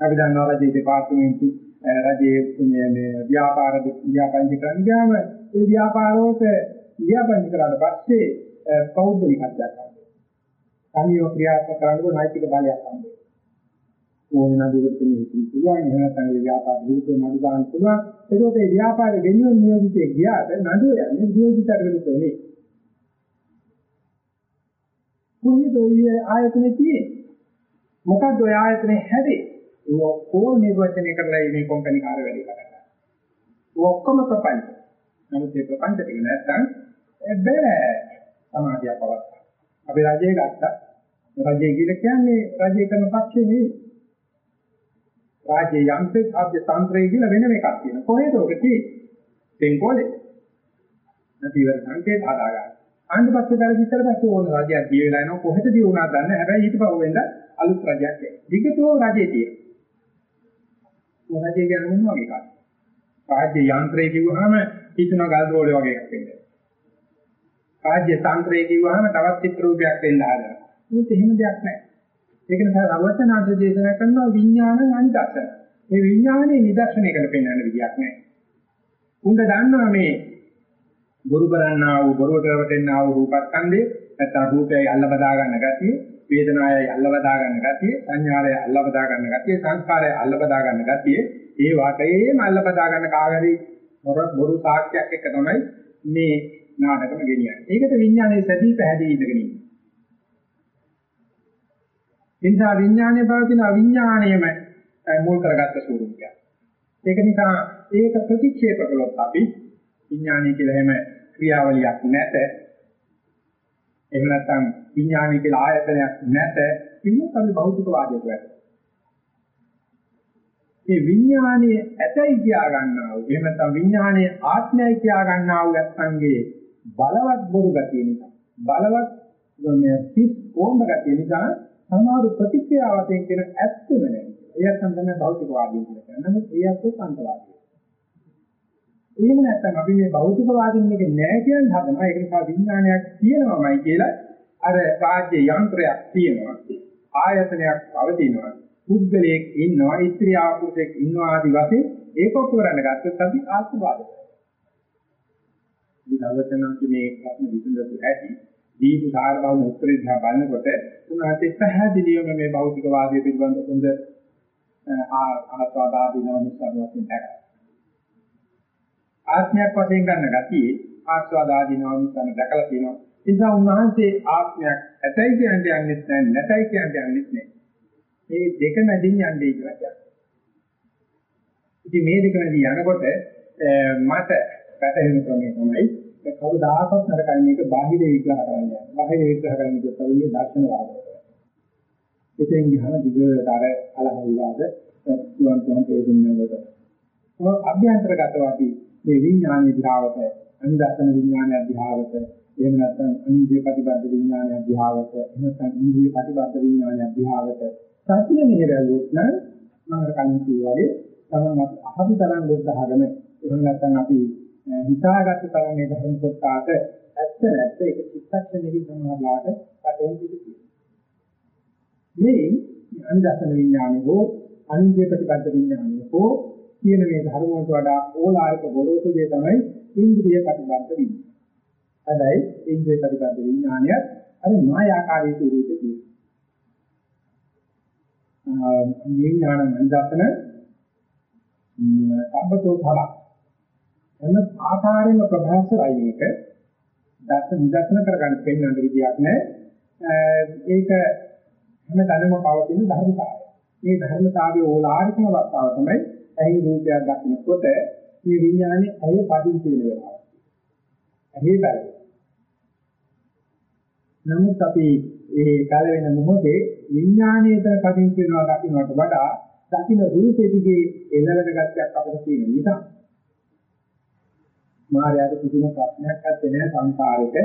අපි දන්නවා රජයේ දෙපාර්තමේන්තු රජයේ මේ ව්‍යාපාර ව්‍යාපන්ති කරන්න ගියාම ඒ ව්‍යාපාරෝට ව්‍යාපන්ති කරාට පස්සේ පෞද්ගලිකත්වයක් හම්බෙනවා. කනියෝ ක්‍රියාත්මක කරනකොට නෛතික බලයක් හම්බෙනවා. ඕන නදුකට තියෙන පුළුවන් එහෙම නැත්නම් ඒ ව්‍යාපාර විරුද්ධව නඩු දාන්න පුළුවන්. ඒකෝට ඒ ව්‍යාපාර වෙනුවෙන් නියෝජිතේ ගියාට නඩු යන්නේ නියෝජිතට විරුද්ධව නෙවෙයි. කොහේද ඔය ආයතනේ තියෙන්නේ? මොකක්ද ඔය ආයතනේ හැදේ? ඒ ඔක්කොම නිර්වචනය කරලා මේ කම්පැනි කාර්ය වැඩි කරගන්නවා. ඔක්කොම ප්‍රපංච. නමුත් මේ ප්‍රපංච ටික නැත්තම් බෑ සමාධිය පවත්වා. අපි රජය ගත්තා. රජය කියලා කියන්නේ රජය කරන පක්ෂේ නෙවෙයි. රාජ්‍ය යන්ත්‍රික ආද්‍ය තන්ත්‍රය කියලා වෙනම එකක් තියෙනවා. කොහෙද ඔක තියෙන්නේ? තෙන්කෝලේ. නැතිවර සංකේත හදාගන්න. ආන්ද පස්සේ බැලුවිතර පස්සේ ඕන රජයක් දිය වෙලා එනවා කොහෙද දිය වුණා දන්නේ හැබැයි ඊට පස්සේ වෙන්න අලුත් රජයක් එයි. විගතෝ රජේ තියෙනවා. රජේ කියන්නේ මොන වගේ එකක්ද? රාජ්‍ය යන්ත්‍රය කිව්වහම හිතන ගල් රෝලේ වගේ එකක් වෙන්නේ. රාජ්‍ය තන්ත්‍රය කිව්වහම තවත් චිත්‍ර රූපයක් දෙන්න හදනවා. මේක එහෙම දෙයක් නැහැ. ඒක නිසා රවචනාංශ දේශනා කරනවා විඥාන අනිදර්ශන. මේ විඥානේ නිදර්ශනයකට පෙන්වන්න විදියක් නැහැ. උන්ද දන්නවා මේ ගුරු කරන්නා වූ බොරුවට රැවටෙන්නා වූ රූපස්කන්ධේ නැත්නම් රූපයයි අල්ල බදා ගන්න ගතිය, වේදනාවයි අල්ල බදා ගන්න ගතිය, සංඥාවයි අල්ල බදා ගන්න ගතිය, සංස්කාරයයි අල්ල බදා ගන්න ගතිය, ඒ වාටේම අල්ල බදා ගන්න කාගරි බොරු සාක්ෂියක් එක තමයි මේ නාටකම ගෙනියන්නේ. ඒකට විඥානයේ සැදී පැහැදී ඉඳගෙන ඉන්නේ. එනිසා විඥානයේ පවතින අවිඥාණයම මුල් කරගත්ත ස්වරූපයක්. ඒක නිසා ඒක ප්‍රතික්ෂේප කළොත් අපි විඥානය කියලා හැම ක්‍රියාවලියක් නැත. එහෙම නැත්නම් විඥානය කියලා ආයතනයක් නැත. ඉන්නත් අපි භෞතික වාදයට වැටෙනවා. මේ විඥානයේ ඇතයි කියා ගන්නා වූ එහෙම නැත්නම් විඥානයේ ආත්මයයි කියා ගන්නා වූ නැත්නම්ගේ බලවත් බොරු ගතිය නිසා බලවත් මේ පිස් කොම්බ ගතිය නිසා සමහර ප්‍රතික්‍රියාවතෙන් කියන ඇත්තම නැහැ. ඒත් තමයි භෞතිකවාදී කියලා කියන්නේ. නමුත් ඒ අත්ව අන්තවාදී. එහෙම නැත්නම් අපි මේ භෞතිකවාදින් එක නෑ කියන හදනවා. ඒක නිසා විඥානයක් තියෙනවමයි කියලා අර රාජ්‍ය යන්ත්‍රයක් තියෙනවා. ආයතනයක් පවතිනවා. පුද්ගලයෙක් ඉන්නවා, ස්ත්‍රී පුරුෂයෙක් ඉන්නවා ආදි වශයෙන් ඒක ඔප්පු කරන්න ගත්තොත් අපි ආත්මවාදය. මේ දවසනම් මේ ප්‍රශ්න විසඳපු ඇති දීපු සාරභවන උත්තරේ දිහා බලනකොට උන්වහන්සේ පැහැදිලිවම මේ භෞතිකවාදය පිළිබඳ හොඳ ආස්වාදාදීනව නිසා වශයෙන් දැක්කා. ආත්මයක් වශයෙන් ගන්න ගතියේ ආස්වාදාදීනව නිසා දැකලා තියෙනවා. ඒ නිසා උන්වහන්සේ ආත්මයක් ඇතයි කියන්නේ යන්නේ නැහැ නැතයි කියන්නේ යන්නේ නැහැ. මේ දෙක මැදින් යන්නේ කියලා කියනවා. ඉතින් මේ දෙක මැදින් යනකොට මට පැටහෙන ක්‍රමය තමයි කවදාකවත් නරකයි මේක බාහිර විග්‍රහ කරන්නේ. බාහිර විග්‍රහ කරන්නේ තමයි දර්ශන වාදය. එතෙන් ගියහම දිගට අර කලහ විවාද තුන් තුන් තේරුම්නවද. ඔය අභ්‍යන්තරගතව අපි මේ විඥානයේ දිහාවට අනිදර්ශන විඥානයේ දිහාවට එහෙම නැත්නම් අනිත්‍ය ප්‍රතිබද්ධ විඥානයේ දිහාවට එහෙම නැත්නම් ඉන්ද්‍රිය ප්‍රතිබද්ධ විඥානයේ දිහාවට සතිය මෙහෙරවුවොත් නම් මාර කලින් කිව්වාගේ තමයි අපි අහපි තරම් බුද්ධහගම එහෙම නැත්නම් අපි හිතාගත්ත තරම් මේ ධර්ම කොටාට ඇත්ත නැත්ත ඒක චිත්තක්ෂණයකින් සමහරලාට පැටහෙන පිටු මේ අනිදර්ශන විඥානය හෝ අනිත්‍ය ප්‍රතිපද විඥානය හෝ කියන මේ ධර්ම වලට වඩා ඕලාරික ගොරෝසු දේ තමයි ඉන්ද්‍රිය ප්‍රතිපද විඥානය. හැබැයි ඉන්ද්‍රිය ප්‍රතිපද විඥානය අර මායාකාරී ස්වරූපේ විඥාන අනිදර්ශන සම්බතෝ භව එන ආකාරයෙන්ම ප්‍රභාසරයි මේක දස්ස නිදර්ශන කරගන්න පෙන්වන්න විදියක් නැහැ ඒක හැම තැනම පවතින ධර්මතාවය. මේ ධර්මතාවයේ ඕලාරිකම වස්තාව තමයි ඇහි රූපයක් දකිනකොට මේ විඥානේ ඇහි පදිංචි වෙන වෙලාව. ඇහි බැල. නමුත් අපි ඒ කාල වෙන මොහොතේ විඥානයේ පදිංචි වෙනවා දකින්නට වඩා දකින්න රූපෙ දිගේ එළවෙන ගැටයක් අපිට තියෙන නිසා මායාවේ කිසිම ප්‍රශ්නයක් නැත්තේ නෑ සංසාරෙක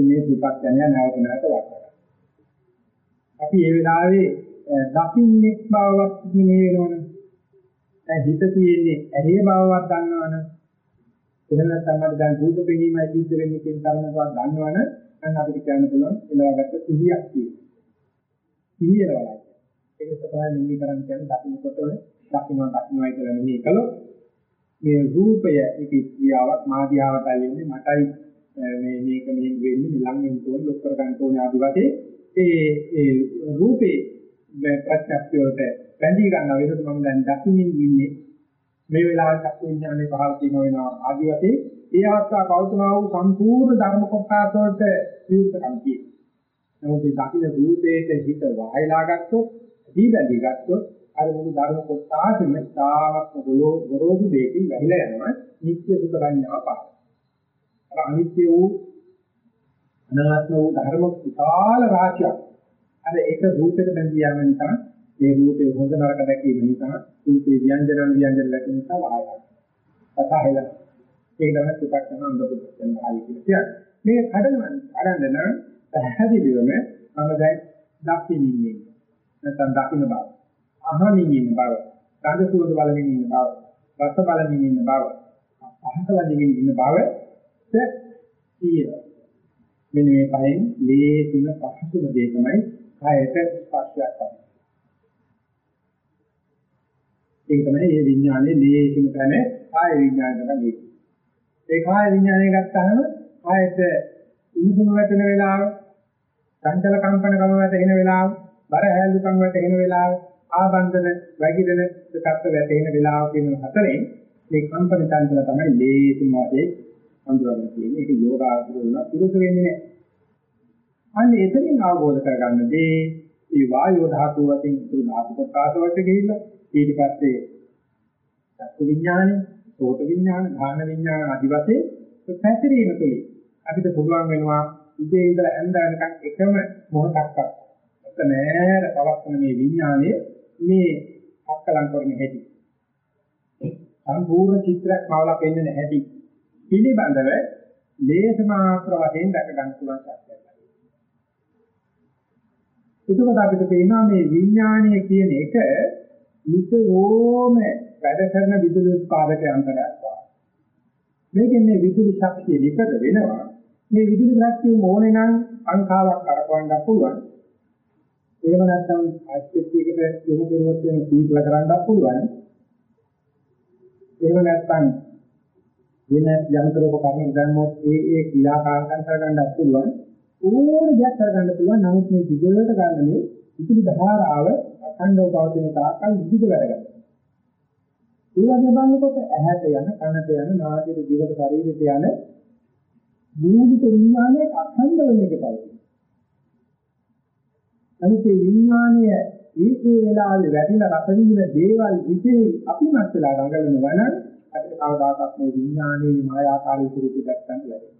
මේ දුක්ඛ යන නැවත නැවත වටනවා. අපි මේ වෙලාවේ දකින්නේ බවවත් නෙමෙයි වෙනවනේ. දැන් හිත තියෙන්නේ ඇහි බවවත් දන්නවනේ. එහෙම නැත්නම් අපිට දැන් රූප පෙනීමයි සිද්ධ වෙන්නේ කියන තරමටවත් දන්නවනේ. අන්න අපිට කියන්න පුළුවන් එලවාගත්ත සිහියක් තියෙනවා. සිහිය වලයි. ඒක තමයි මෙන්න කරන් කියන්නේ දකින්නකොට දකින්නවා දකින්නයි කියලා මෙහි කළොත් මේ රූපය ඒක ක්‍රියාවක් මාධ්‍යාවටයි වෙන්නේ මටයි මේ මේක මෙහෙම වෙන්නේ මිලං වෙන්න ඕන ලොක් කර ගන්න ඕනේ ආදි වශයෙන් ඒ ඒ රූපේ ප්‍රත්‍යක්ෂ වලට බැඳී ගන්න වෙනකොට මම දැන් දකින්න ඉන්නේ මේ වෙලාවට චක්කු විඥානේ පහළ තියෙන වෙනවා ආදි වශයෙන් ඒ අවස්ථාව පවතුනා වූ සම්පූර්ණ ධර්ම කොටස වලට විරුද්ධකම් තියෙනවා. නමුත් මේ දකින්න රූපේට හිත වහයලා ගත්තොත් දී බැඳී ගත්තොත් අර මුළු ධර්ම කොටසෙම තාමත් ගොරෝසු දෙයකින් වැහිලා යනවා නිත්‍ය සුඛ සංඥාව පාන. අර අනිත්‍ය වූ අනාත්ම වූ ධර්ම විශාල රාශියක්. අර ඒක රූපෙට බැඳී යාම නිසා ඒ රූපේ හොඳ නරක දැකීම නිසා රූපේ ව්‍යංජන ව්‍යංජන දැකීම නිසා වහයයි. අසහල. ඒක තමයි සුඛ කරන අන්දපුත් කියන ආයි කියන්නේ. මේක කඩන අරන්න නම් පැහැදිලිවම මම දැන් දකින්නේ නැත්නම් දකින්න බව. අහමින් ඉන්න බව. ගඳ සුවඳ බලමින් ඉන්න බව. රස බලමින් ඉන්න බව. පහස බලමින් ඉන්න බව. තියෙනවා. මෙන්න මේ පහෙන් ලේසිම පහසුම දේ තමයි කායයට ස්පර්ශයක් කරන්නේ. ඒක තමයි මේ විඥානයේ ලේසිම තැන කාය විඥානය තමයි. ඒ කාය විඥානය ගත්තාම කායයට උණුසුම වැටෙන වෙලාව, චංචල කම්පන කම වැටෙන වෙලාව, බර හැලුකම් වැටෙන වෙලාව, ආබන්ධන වැగిරෙන දෙකත් වැටෙන වෙලාව කියන හතරෙන් මේ කම්පන චංචල තමයි ලේසිම වශයෙන් හඳුනගන්න තියෙන්නේ. ඒක යෝගාවචර වුණා පුරුදු වෙන්නේ නැහැ. අන්න එතනින් අවබෝධ කරගන්න දේ මේ වායෝ ධාතුව වශයෙන් ඉතුරු ධාතු කොටස වලට ගිහිල්ලා ඊට පස්සේ චක්කු විඥානෙ, සෝත විඥාන, ධාන විඥාන ආදි වශයෙන් පැතිරීම තුලින් අපිට පුළුවන් වෙනවා ඉතේ ඉඳලා ඇඳ වෙනකන් එකම මොහොතක්වත් නැතර පවත්වන මේ විඥානයේ මේ අක්කලං කරන හැටි සම්පූර්ණ චිත්‍රයක් මවලා පෙන්වන්න හැටි පිළිබඳව ලේස මාත්‍ර වශයෙන් දැක ගන්න පුළුවන් සත්‍යයක්. එතකොට අපිට පේනවා මේ විඥානය කියන එක නිතරම වැඩ කරන විදුලි උත්පාදක යන්ත්‍රයක් වගේ. මේකෙන් මේ විදුලි ශක්තිය නිපද වෙනවා. මේ විදුලි ශක්තිය ඕනේ නම් අංකාවක් කරකවන්න පුළුවන්. එහෙම නැත්නම් ආස්පෙක්ටයකට යොමු කරුවොත් වෙන සීක්ල කරන්නත් පුළුවන්. එහෙම නැත්නම් වෙන යන්ත්‍ර උපකරණ දැම්මොත් ඒ ඒ ක්‍රියාකාරකම් කරගන්නත් පුළුවන්. ඕන දෙයක් කරගන්න පුළුවන්. නමුත් මේ දිගට ගන්න මේ විදුලි ධාරාව අඛණ්ඩව පවතින තාක්කල් විදුලි වැඩ කරනවා. ඒ වගේ බලනකොට ඇහැට යන, කනට යන, නාසයට, දිවට, ශරීරයට යන මූලික විඥානයේ අඛණ්ඩව මේක පවතින. අනිත් ඒ විඥානය ඒකේ වෙලාවේ වැඩිලා රස විඳින දේවල් විශේෂ අපිමත් වෙලා රඟලනවා නම් අපිට කවදාකවත් මේ විඥානයේ මායාකාරී ස්වරූපය දැක්කන්න ලැබෙන්නේ.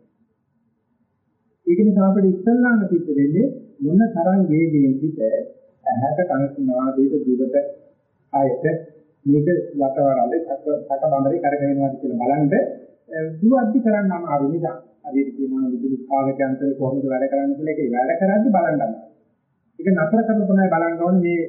ඒක නිසා අපිට ඉස්සල්ලාම සිද්ධ වෙන්නේ මොන තරම් වේගයෙන් පිට ඇහැට කනට නාසයට දිවට ආයත මේක වටවරලේ සක බඳරේ කරගෙනනවාද කියලා බලන්න දුවද්දි කරන්න අමාරු නිසා හරියට කියනවා විදුලි උත්පාදක යන්ත්‍රය කොහොමද වැඩ කරන්නේ කියලා ඒක වැඩ කරද්දි බලන්න අමාරුයි. ඒක නතර කරන තමයි බලන්න ඕනේ මේ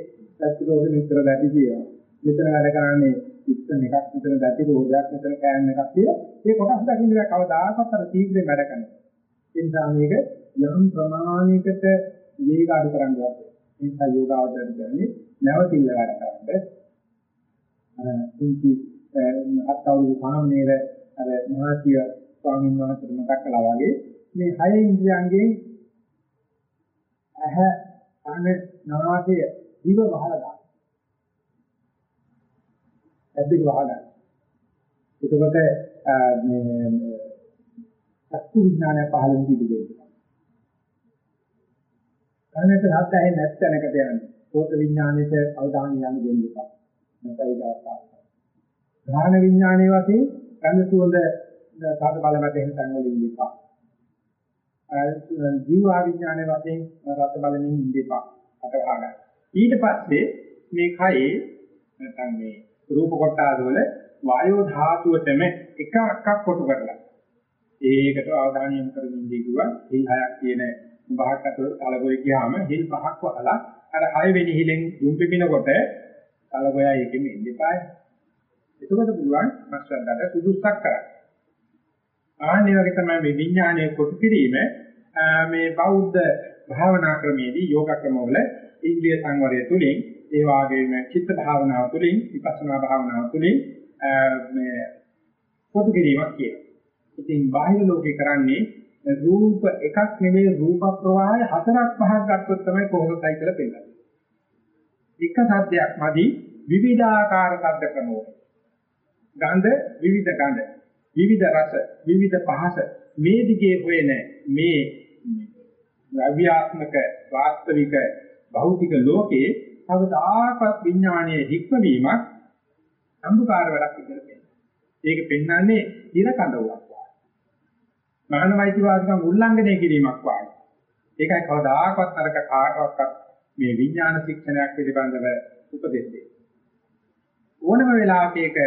ඇස්තිරෝධ මෙතර දැටි කියනවා. මෙතන වැඩ කරන්නේ සිස්ටම් එකක් මෙතන දැටි රෝධයක් මෙතන කෑන් එකක් කියලා. මේ කොටස් දකින්න කවදාකවත් අර ශීඝ්‍රයෙන් වැඩ කරනවා. ඒ නිසා මේක යම් ප්‍රමාණයකට වේග අඩු කරන්න ඕනේ. ඒ නිසා යෝගාවචර කියන්නේ නැවතිල්ල වැඩ කරන්නේ. අර කුංචි අත්අවුරු සාමනීර අර මහාචිය ස්වාමීන් වහන්සේ මතක් කළා වගේ මේ හය ඉන්ද්‍රියයන්ගෙන් ඇහැ කන නාසය දිව වහලා ගන්න. ඇද්දක වහගන්න. එතකොට මේ චක්කු විඥානය පහළ වෙන කීප දෙයක්. කනට හත් ඇහෙන්නේ නැත්ැනකට යන්නේ. සෝත විඥානයේ අවධානය යන්න දෙන්න එපා. නැත්නම් ඒක අවස්ථාවක්. ධාන විඥානයේ වශයෙන් ගන්ධ සුවඳ සාද බල මත එන තැන් වල ඉන්න එපා. ජීවා විඥානයේ වශයෙන් රස බලමින් ඉන්න එපා. අතවහා ගන්න. ඊට පස්සේ මේ කයේ නැත්නම් මේ රූප කොටාද වල වායෝ ධාතුවටම එක අක්කක් කොටු කරලා ඒකට අවධානය යොමු කරමින් ඉඳී කිව්වා හිල් හයක් කියන බහක් අතර කලගොය ගියාම හිල් පහක් වහලා අර හය වෙනි හිලෙන් දුම් පිපිනකොට කලගොයා එකෙම ඉඳපාය. එතකොට පුළුවන් මස්වැද්දට සුදුස්සක් කරන්න. ආන්නේ වගේ තමයි මේ විඥානයේ කොටු කිරීම මේ බෞද්ධ භාවනා ක්‍රමයේදී යෝග ක්‍රමවල ඉන්ද්‍රිය සංවරය තුළින් ඒ වගේම චිත්ත භාවනාව තුළින් විපස්සනා භාවනාව තුළින් මේ කොටු කිරීමක් කියනවා. ඉතින් බාහිර ලෝකේ කරන්නේ රූප එකක් නෙමෙයි රූප ප්‍රවාහය හතරක් පහක් ගත්තොත් තමයි කොහොමදයි කියලා පෙන්නන්නේ. එක සද්දයක් මදි විවිධාකාර සද්ද ක්‍රමවල. ගන්ධ විවිධ ගන්ධ, විවිධ රස, විවිධ පහස මේ දිගේ හොයන මේ ද්‍රව්‍යාත්මක වාස්තවික භෞතික ලෝකයේ කවදාකවත් විඥානයේ හික්මවීමක් සම්බුකාර වැඩක් විදිහට පෙන්නනවා. ඒක පෙන්වන්නේ ඉර කඳවුවක් වගේ. මානවයිති වාසිකම් උල්ලංඝනය කිරීමක් වගේ. ඒකයි කවදාකවත් අරක කාටවත් මේ විඥාන ශික්ෂණයක් පිළිබඳව උපදෙස් දෙන්නේ. ඕනම වෙලාවක ඒක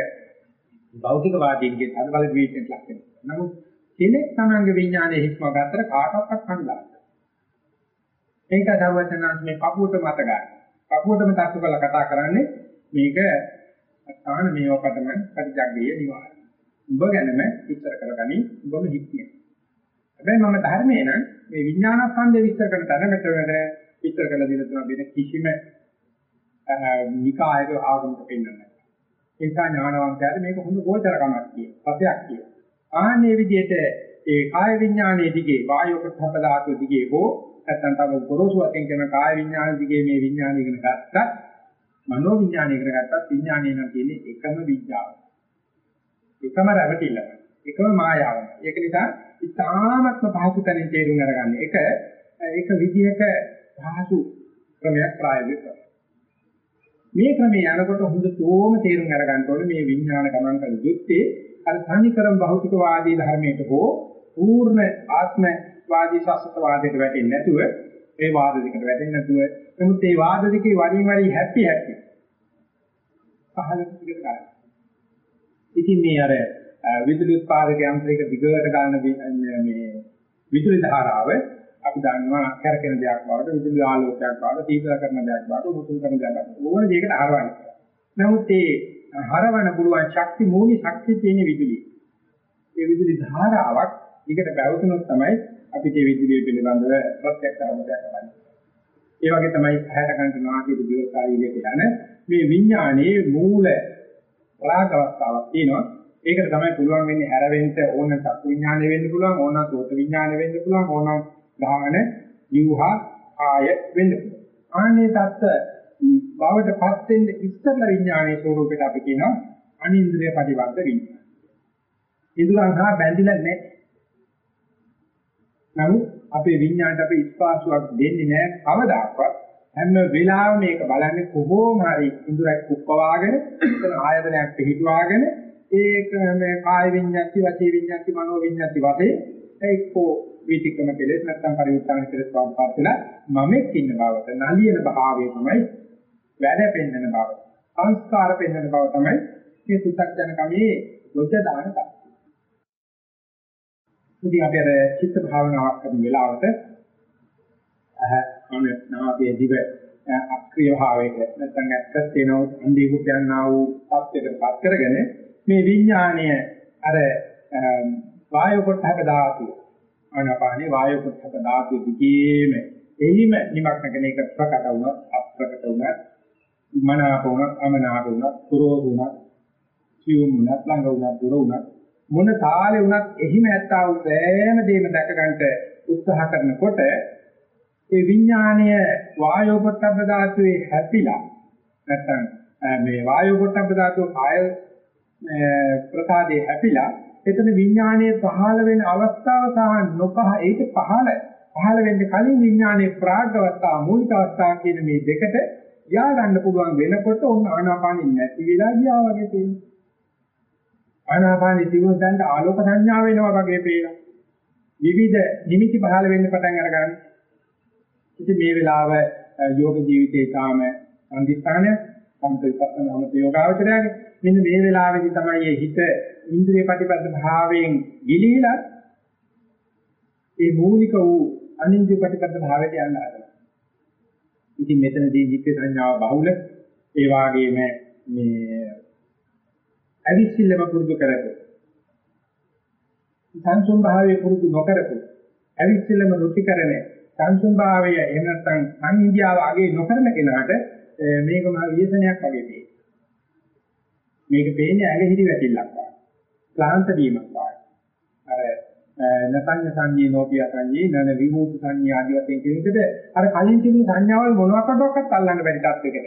භෞතික වාදීන්ගේ අනුබල විශ්ලේෂණයක් ලක් වෙනවා. නමුත් කෙනෙක් තමංගේ විඥානයේ හික්ම ගන්නතර කාටවත් හඳුනගන්න. ඒක දවචනාංශ මේ පපුවට මත ගන්න. පපුවටම තත්තු කරලා කතා කරන්නේ මේක අස්ථාන මේවකටම පරිජග්ගයේ නිවාරය. උඹ ගැනම විස්තර කරගනි උඹම හික්මිය. හැබැයි මම ධර්මයේ නම් මේ විඥානස්කන්ධය විස්තර කරන තරමට වැඩ විස්තර කළ දෙන තුන වෙන කිසිම නිකායක ආගමක පෙන්වන්නේ නැහැ. ඒ නිසා ඥානවන්තයාට මේක හොඳ ගෝචරකමක් කියන. සත්‍යයක් කියන. ආන්නේ විදිහට ඒ කාය විඥානයේ දිගේ වායෝ ප්‍රථම ධාතු දිගේ හෝ නැත්නම් තව ගොරෝසු වශයෙන් කරන කාය විඥාන දිගේ මේ විඥානය ඉගෙන ගත්තත් මනෝ විඥානය ඉගෙන ගත්තත් විඥානය නම් කියන්නේ එකම විඥාන. එකම රැවටිල්ල. එකම මායාව. ඒක නිසා ඉතාමත්ම පහසු තැනින් තේරුම් අරගන්න. එක එක විදිහක පහසු ක්‍රමයක් ප්‍රායෝගික කරනවා. මේ ක්‍රමයේ යනකොට හොඳටම තේරුම් අරගන්න ඕනේ මේ විඥාන ගමන් කළ යුත්තේ අර සංහිකරම් භෞතිකවාදී ධර්මයට හෝ පූර්ණ ආත්ම වාදී සාස්ත්‍රවාදයට වැටෙන්නේ නැතුව ඒ වාද දෙකට වැටෙන්නේ නැතුව නමුත් මේ වාද දෙකේ වරින් වර හැපි හැපි පහළ පිටට ගන්න. ඉතින් මේ අර විදුලි උත්පාදක යන්ත්‍රයක දිගට ගන්න මේ විදුලි ධාරාව අපි දන්නවා කරකින දෙයක් බවට විදුලි ආලෝකයක් බවට තීව්‍ර කරන දෙයක් බවට උණුසුම් කරන දෙයක් බවට ඕන දෙයකට හරවන්න. නමුත් මේ හරවන පුළුවන් ශක්ති මූලික ශක්තිය තියෙන විදුලිය. ඒ විදුලි ධාරාවක් ඊකට බැවතුනොත් තමයි අපිට මේ විදුලිය පිළිබඳව ප්‍රත්‍යක්ෂ අවබෝධයක් ලබන්නේ. ඒ වගේ තමයි ඇහැට කනට නාසයට දිවට ශරීරයට යන මේ විඥානයේ මූල රාග අවස්ථාවක් තියෙනවා. ඒකට තමයි පුළුවන් වෙන්නේ හැරෙන්න ඕන චක්කු විඥානය වෙන්න පුළුවන් ඕන සෝත විඥානය වෙන්න පුළුවන් ඕන ගාන යුහා ආය වෙන්න පුළුවන්. ආනේ தත්ත බවට පත් වෙන්න ඉස්සර විඥානයේ ස්වરૂපයට අපි කියනවා අනින්ද්‍රිය ප්‍රතිවර්ත විඥාන. ඉදුරන් හා බැඳිලා නැහැ. නමුත් අපේ විඥාණයට අපි ස්පාසුවක් දෙන්නේ නැහැ කවදාකවත්. හැම වෙලාවෙම මේක බලන්නේ කොහොම හරි ඉඳුරක් කුප්පවාගෙන එතන ආයතනයක් පිහිටුවාගෙන ඒක මේ කාය විඤ්ඤාති වාචී විඤ්ඤාති මනෝ විඤ්ඤාති වශයෙන් එක්කෝ වීතිකම කෙලෙස් නැත්නම් පරිඋත්සාහ කෙලෙස් වම්පත් වෙලා මමෙක් ඉන්න බවට නලියන භාවය තමයි වැඩ පෙන්වන බව සංස්කාර පෙන්වන බව තමයි මේ සුත්තජන කමේ ලොජ දාන කම. ඉතින් අපි අර චිත්ත භාවනාවක් කරන වෙලාවට අහ අනේ නාමයේ දිව අක්‍රිය භාවයක නැත්නම් ඇත්තට වෙනව අන්දී කුප්පයන්නා වූ සත්‍යයකට පත් කරගෙන මේ විඥාණය අර වායු කොටහක ධාතු ආනාපානේ වායු කොටහක ධාතු දිගේම එහිම නිමක්න කෙනෙක් ප්‍රකට වුණා අප්‍රකට වුණා මනාප වුණා අමනාප වුණා පුරෝ වුණා සියුම් වුණා ළඟ වුණා දුර වුණා මොන තාලේ වුණත් එහිම ඇත්තා වූ සෑම දෙයක්ම දැක ගන්නට උත්සාහ කරනකොට ඒ විඥාණය වායෝ පොට්ටබ්බ ධාතුවේ හැපිලා නැත්තම් මේ වායෝ පොට්ටබ්බ ධාතුව කාය ප්‍රසාදේ හැපිලා එතන විඥානයේ පහළ වෙන අවස්ථාව සහ නොපහ ඒක පහළ පහළ වෙන්න කලින් විඥානයේ ප්‍රාග් අවස්ථාව මූලික අවස්ථාව කියන මේ දෙකට යා ගන්න පුළුවන් වෙනකොට ඔන්න ආනාපානෙ නැති වෙලා ගියා වගේ පේනවා. ආනාපානෙ තිබුණ දැන් ආලෝක සංඥා වෙනවා වගේ පේනවා. විවිධ නිමිති පහළ වෙන්න පටන් අරගන්න. ඉතින් මේ වෙලාව යෝග ජීවිතේ තාම සම්දිස්ථානය සම්පූර්ණ යෝගාවචරයගේ මෙන්න මේ වෙලාවේදී තමයි මේ හිත ඉන්ද්‍රිය ප්‍රතිපද භාවයෙන් ගිලිහිලා ඒ මූලික වූ අනින්ද්‍රිය ප්‍රතිපද භාවයට යන්න හදනවා. ඉතින් මෙතනදී නිත්‍ය සංඥාව බහුල ඒ වාගේම මේ අවිසිල්ලම පුරුදු කරපො සංසුන් භාවයේ පුරුදු නොකරපො අවිසිල්ලම රුචි කරන්නේ සංසුන් භාවය එහෙම නැත්නම් සංහිඳියාව ආගේ නොකරන කෙනාට මේක මහ ව්‍යසනයක් වගේ තියෙනවා. මේක පේන්නේ ඇඟ හිටි වැටිල්ලක් වගේ. ක්ලාන්ත වීමක් වගේ. අර නසඤ්ඤ සංඤේ නෝපිය සංඤේ නන විමුක්ති සංඤා ආදී වශයෙන් කියන විදිහට අර කලින් තිබුණු සංඥාවල් මොනවාකටවත් අල්ලන්න බැරි තත්යකට.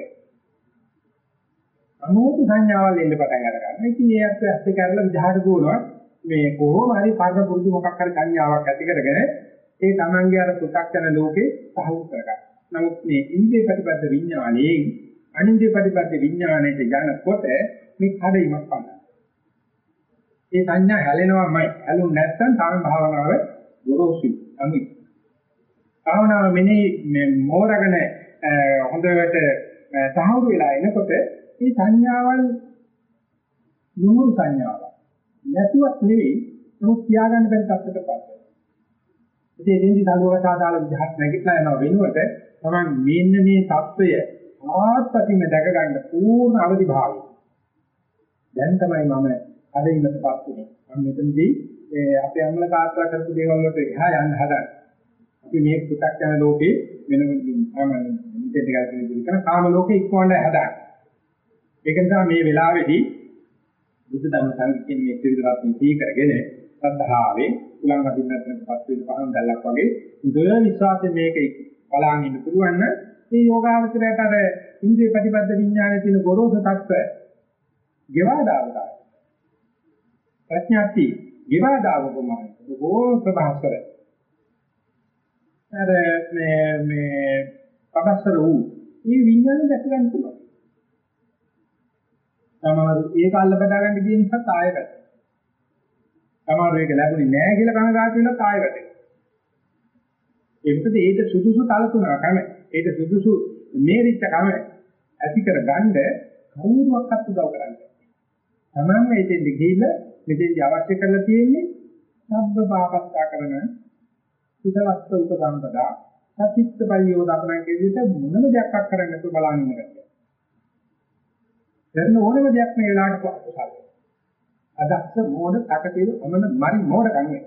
අනුෝප සංඥාවල් එන්න පටන් ගන්නවා. ඉතින් ඒ අත් ඇත්ත කරලා විදහාට දුවනවා මේ කොහොම හරි පරම පුරුදු මොකක් හරි සංඥාවක් ඇති කරගෙන ඒ තමන්ගේ අර පු탁ජන ලෝකේ සහවු කරගන්න. නමුත් මේ ඉන්ද්‍රිය ප්‍රතිපද විඥානයේ අනින්ද්‍රිය ප්‍රතිපද විඥානයේ යනකොට මේ කඩීමක් පන්නනවා. ඒ සංඥා හැලෙනවාමයි. හැලුන් නැත්නම් තමයි භාවනාව ගොරෝසු අනි. භාවනාව මෙනේ මෝරගෙන හොඳට සාහවු වෙලා එනකොට මේ සංඥාවල් නුමුරු සංඥාවක්. නැතුවත් නෙවෙයි නමුත් කියාගන්න බැරි තත්ත්වයකට පත් වෙනවා. ඉතින් එදින්දි දඬුවකට අදාළ විදහාක් නැගිටලා යනවා වෙනුවට තමයි මෙන්න මේ தত্ত্বය ආත්පතිම දැක ගන්න පූර්ණ අවදි භාවය. දැන් තමයි මම අදින්මටපත් උනේ. මම මෙතනදී අපේ අම්ල තාත්තා කරපු දේවල් වලට එහා යන්න හදන්නේ. අපි මේ පු탁 යන ලෝකේ වෙන සාමාන්‍ය මෙතෙන් දෙකක් කියන කාම ලෝකේ ඉක්මවන්න හදන්නේ. ඒක නිසා මේ වෙලාවේදී බුද්ධ ධර්ම සංකේතයෙන් මේ ත්‍රිවිධ රත්නය කරගෙන සද්ධාවේ උලංග අභින්නතරපත් වෙන පහන් දැල්ලක් වගේ හොඳ විශ්වාසයෙන් මේක බලාගෙන ඉන්න පුළුවන් නම් මේ යෝගාවචරයට අර ඉන්ද්‍රිය ප්‍රතිපද විඥානයේ තියෙන ගොරෝසු තත්ත්වය ගෙවා දාවදා ප්‍රඥාති ගෙවා දාව කොමයි බොහෝ ප්‍රභාස්කර අර මේ මේ පබස්සර වූ මේ විඥානය දැක ගන්න පුළුවන්. සමහර ඒක අල්ල බදා ගන්න කියන නිසා ආයකට සමහර වෙලක ලැබුණේ නැහැ කියලා කනගාටු වෙනත් ආයකට ඒකද ඒක සුදුසු තල තුනක් කම. ඒක සුදුසු මේරිච්ච කම ඇති කර ගන්න කවුරුවක්වත් උදව් කරන්නේ තමන් මේෙන්ද ගිහිල්ලා මෙතෙන්දි අවශ්‍ය කරලා තියෙන්නේ සබ්බ පාපස්සා කරන කුසලස්ස උපසම්පදා සචිත්ත පරියෝදපණ කියේදී මොනම දෙයක් කරන්න නැතුව බලන්න ඉන්න ගැතිය. කරන ඕනම දෙයක් මේ වෙලාවට කුසල. අදක්ෂ මෝඩ තකතිරු අමන මරි මෝඩ කන්නේ.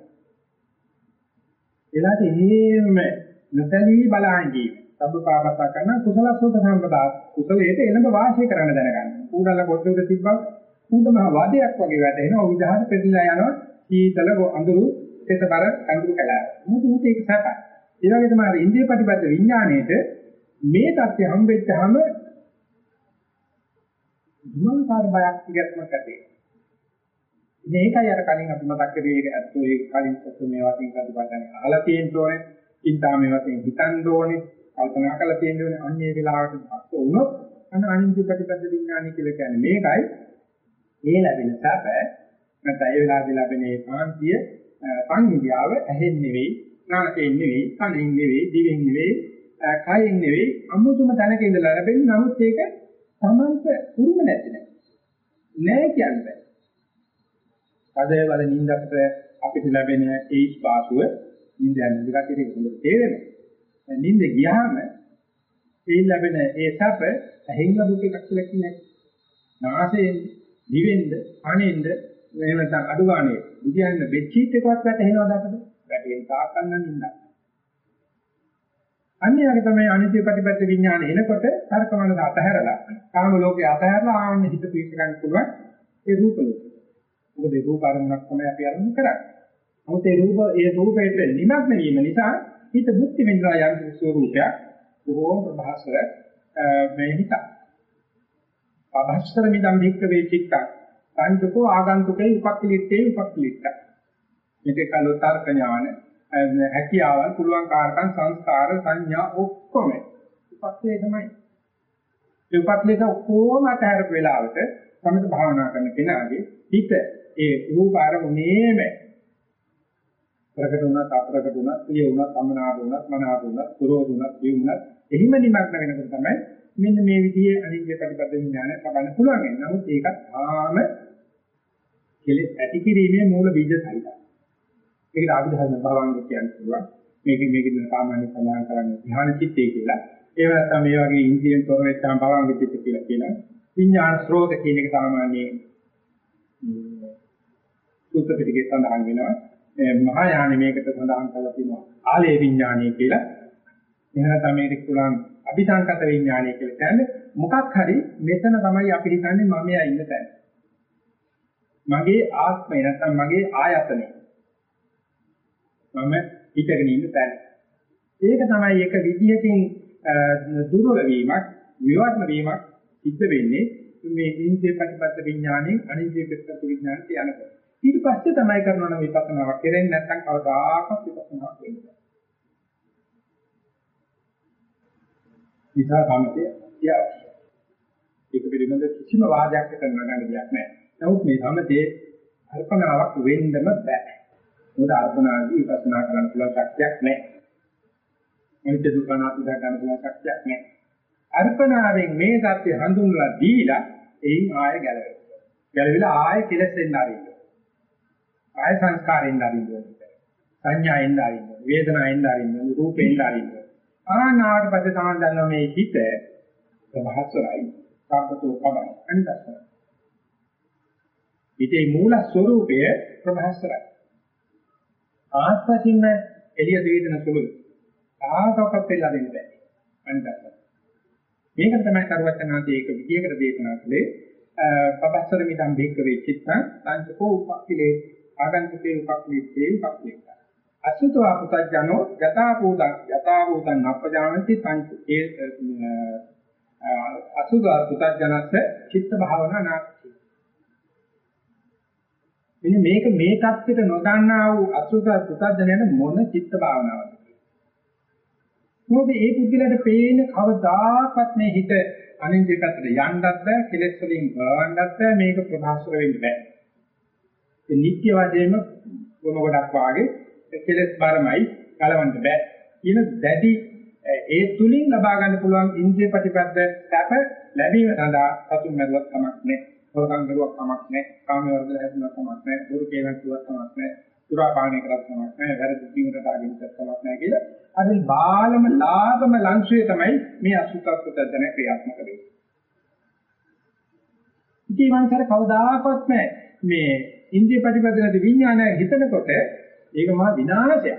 එලාට එහෙම නොසලී බලන්නේ සබ්බ පාපස්සා කරන කුසලස්ස උපසම්පදා කුසලයට එළඹ වාසය කරන්න දැනගන්න. ඌඩල කොටුක තිබ්බා ඌඩම වාදයක් වගේ වැටෙනවා. උ විදහාට පෙරලා යනවා. සීතල අඳුරු තෙතබර අඳුරු කලාව. මොකද උත් ඒක සැපයි. ඒ වගේ තමයි ඉන්ද්‍රිය ප්‍රතිපද විඥාණයට මේ தත්ත්වය හම්බෙච්චාම දුමංකාර බයක් ඉගත්මක් ඇති මේකයි අර කලින් අපි මතක් කරේ ඒක ඇත්තෝ ඒ කලින් සතු මේ වශයෙන් කටපාඩම් අහලා තියෙන්න ඕනේ ඉන්දා මේ වශයෙන් හිතන්න ඕනේ කල්පනා කරලා තියෙන්න ඕනේ අන්න ඒ වෙලාවට හස්ත වුණොත් අන්න අනිත්‍ය ප්‍රතිපද විඥානය කියලා කියන්නේ මේකයි මේ ලැබෙන සැප නැත්නම් ඒ වෙලාවේ ලැබෙන ඒ කාන්තිය සංඥාව ඇහෙන් නෙවෙයි නාසයෙන් නෙවෙයි කනෙන් නෙවෙයි දිවෙන් නෙවෙයි කයෙන් නෙවෙයි අමුතුම තැනක ඉඳලා ලැබෙන්නේ නමුත් ඒක තමන්ට උරුම නැති නෑ. නෑ කියන්නේ අදේ වල නිින්දකට අපිට ලැබෙන ඒ ස්පාසුව නිින්ද යන විදිහට ඒක තේරෙනවා. නිින්ද ගියාම ඒ ලැබෙන ඒ සැප ඇහෙන් ලැබුක එකක් කියලා කියන්නේ නාසයෙන් දිවෙන්ද කනෙන්ද එහෙම නැත්නම් අඩු ගානේ බුදියන්න බෙඩ්ෂීට් එකවත් වැටෙනවද අපිට? වැටෙන තාක්කන්න නින්දා. අන්‍යයන්ගේ තමයි අනිත්‍ය ප්‍රතිපත්ති විඥාන එනකොට තර්කමනස අතහැරලා කාම ලෝකේ අතහැරලා ආන්න හිත පිට ගන්න පුළුවන් ඒ රූප ලෝකෙ. මොකද ඒ රූප අරමුණක් තමයි අපි අරමුණු කරන්නේ. නමුත් ඒ රූප ඒ රූපයට නිමග්න වීම නිසා හිත බුද්ධි විඳලා යම් ස්වરૂපයක් බොහෝම ප්‍රභාසර මේ හිත. අභස්තර මිදම් වික්ක වේ චිත්තක් සංචකෝ ආගන්තුකේ උපක්ඛලිටේ උපක්ඛලිට. මේක කලෝතර්ක ඥාන හැකියාවල් පුළුවන් කාරකම් සංස්කාර සංඥා ඔක්කොම උපක්ඛලේ තමයි. ඒ උපක්ඛලේට ඔක්කොම අතහැරපු වෙලාවට සමිත භාවනා කරන කෙනාගේ හිත ඒ රූප අරමුණේම ප්‍රකට වුණත් අප්‍රකට වුණත් ප්‍රිය වුණත් අමනාප වුණත් මනාප වුණත් සුරෝධ වුණත් දිය වුණත් එහිම නිමග්න වෙනකොට තමයි මෙන්න මේ විදිහේ අනිත්‍ය ප්‍රතිපද විඥානය ලබන්න පුළුවන්. නමුත් ඒකත් ආම කෙලෙස් ඇති කිරීමේ මූල බීජ සහිතයි. ඒකට අභිධර්ම භවංග කියන්න පුළුවන්. මේක මේකෙන් සාමාන්‍ය සඳහන් කරන්නේ ධ්‍යාන චිත්තය කියලා. ඒ නැත්නම් මේ වගේ ඉන්ද්‍රියෙන් තොර වෙච්චාම භවංග චිත්ත කියලා කියනවා. විඥාන ස්රෝත කියන එක සාමාන්‍ය සූත්‍ර පිටකේ සඳහන් වෙනවා. මහා යානෙ මේකට සඳහන් කරලා තියෙනවා. ආලේ විඥානය කියලා. එහෙනම් තමයි මේක පුළුවන් අபிසංකත විඥානය කියලා කියන්නේ මොකක් හරි මෙතන තමයි අපි හිතන්නේ මමයා ඉන්න තැන. මගේ ආත්මය නැත්නම් මගේ ආයතනය. මම හිතගෙන ඉන්න තැන. ඒක තමයි එක විදිහකින් දුර්වල වීමක්, විවර්ණ වීමක් සිද්ධ වෙන්නේ මේ ඉන්ද්‍රිය ප්‍රතිපද විඥාණයෙන් අනිත්‍ය ප්‍රතිපද විඥාණයට යනකොට. ඊට පස්සේ තමයි කරනවා නම් විපස්සනාවක් කරන්නේ නැත්නම් කවදාකවත් විපස්සනාවක් වෙන්නේ නිසා සමතය අවශ්‍යයි. ඒක පිළිබඳ කිසිම වාදයක් කරන්න ගන්න දෙයක් නැහැ. නමුත් මේ සමතේ අර්පණාවක් වෙන්නම බෑ. මොකද අර්පණාදී විපස්සනා කරන්න පුළුවන් ශක්තියක් නැහැ. අනිත්‍ය දුක්ඛ අනාත්ම ගන්න පුළුවන් ශක්තියක් නැහැ. අර්පණාවෙන් මේ தත්ත්වය හඳුන්වලා දීලා එයින් ආය ගැලවෙනවා. ගැලවිලා ආය කෙලස් වෙන්න ආරින්න. ආය සංස්කාරෙන් ආරින්න. සංඥාෙන් ආරින්න. වේදනාවෙන් ආරින්න. රූපෙන් ආරින්න. ආනාවට පස්සේ තමයි දන්නවා මේ හිත ප්‍රභාස්වරයි සම්පතෝ කබයි අනිත්‍යයි. හිතේ මූල ස්වરૂපය ප්‍රභාස්වරයි. ආස්පසින්ම එළිය වේදන සුළුයි. ආසකත් වෙලා දෙන්න බෑ. අනිත්‍යයි. මේක තමයි කරුවචනාදී ඒක විදියකට දේශනා කළේ පබස්සර මිදම් බේක වෙච්චිත්තං සංචකෝ උපක්ඛිලේ ආගන්තුකේ උපක්ඛිලේ උපක්ඛිලේ අසුතවා පුතඥෝ යථා භූතං යථා භූතං අපජානති සං ඒ අසුතවා පුතඥස්ස චිත්ත භාවනා නාස්ති. මෙන්න මේක මේ தත්ත්වයට නොදන්නා වූ අසුතවා පුතඥයන මොන චිත්ත භාවනාවද මොකද ඒ පුද්ගලයාට පේන කවදාකවත් මේ හිත අනින්ජ පැත්තට යන්නත් බෑ කෙලෙස් වලින් බලවන්නත් බෑ මේක ප්‍රභාස්වර වෙන්න බෑ. ඒ නිත්‍ය වශයෙන්ම ගොම ගොඩක් වාගේ කෙලස් බරමයි කලවන්න බෑ කියන දැඩි ඒ තුලින් ලබා ගන්න පුළුවන් ඉන්ද්‍රිය ප්‍රතිපද සැප ලැබීම සඳහා සතුන් මරුවක් තමක් නෑ හොරකම් කරුවක් කමක් නැහැ. කාම වර්ධන හැදුනක් කමක් නැහැ. දුරු කේලක් කිව්වක් කමක් නැහැ. සුරා පානය කරක් කමක් නැහැ. වැරදි ජීවිතයට ආගෙන කමක් නැහැ කියලා. අර බාලම ලාභම ලංශය තමයි මේ අසුතත්ව දර්ශන ක්‍රියාත්මක වෙන්නේ. ඉතින් මනසට කවදාකවත් නැහැ මේ ඉන්ද්‍රිය ප්‍රතිපදනද විඥානය හිතනකොට ඒක මහා විනාශයක්.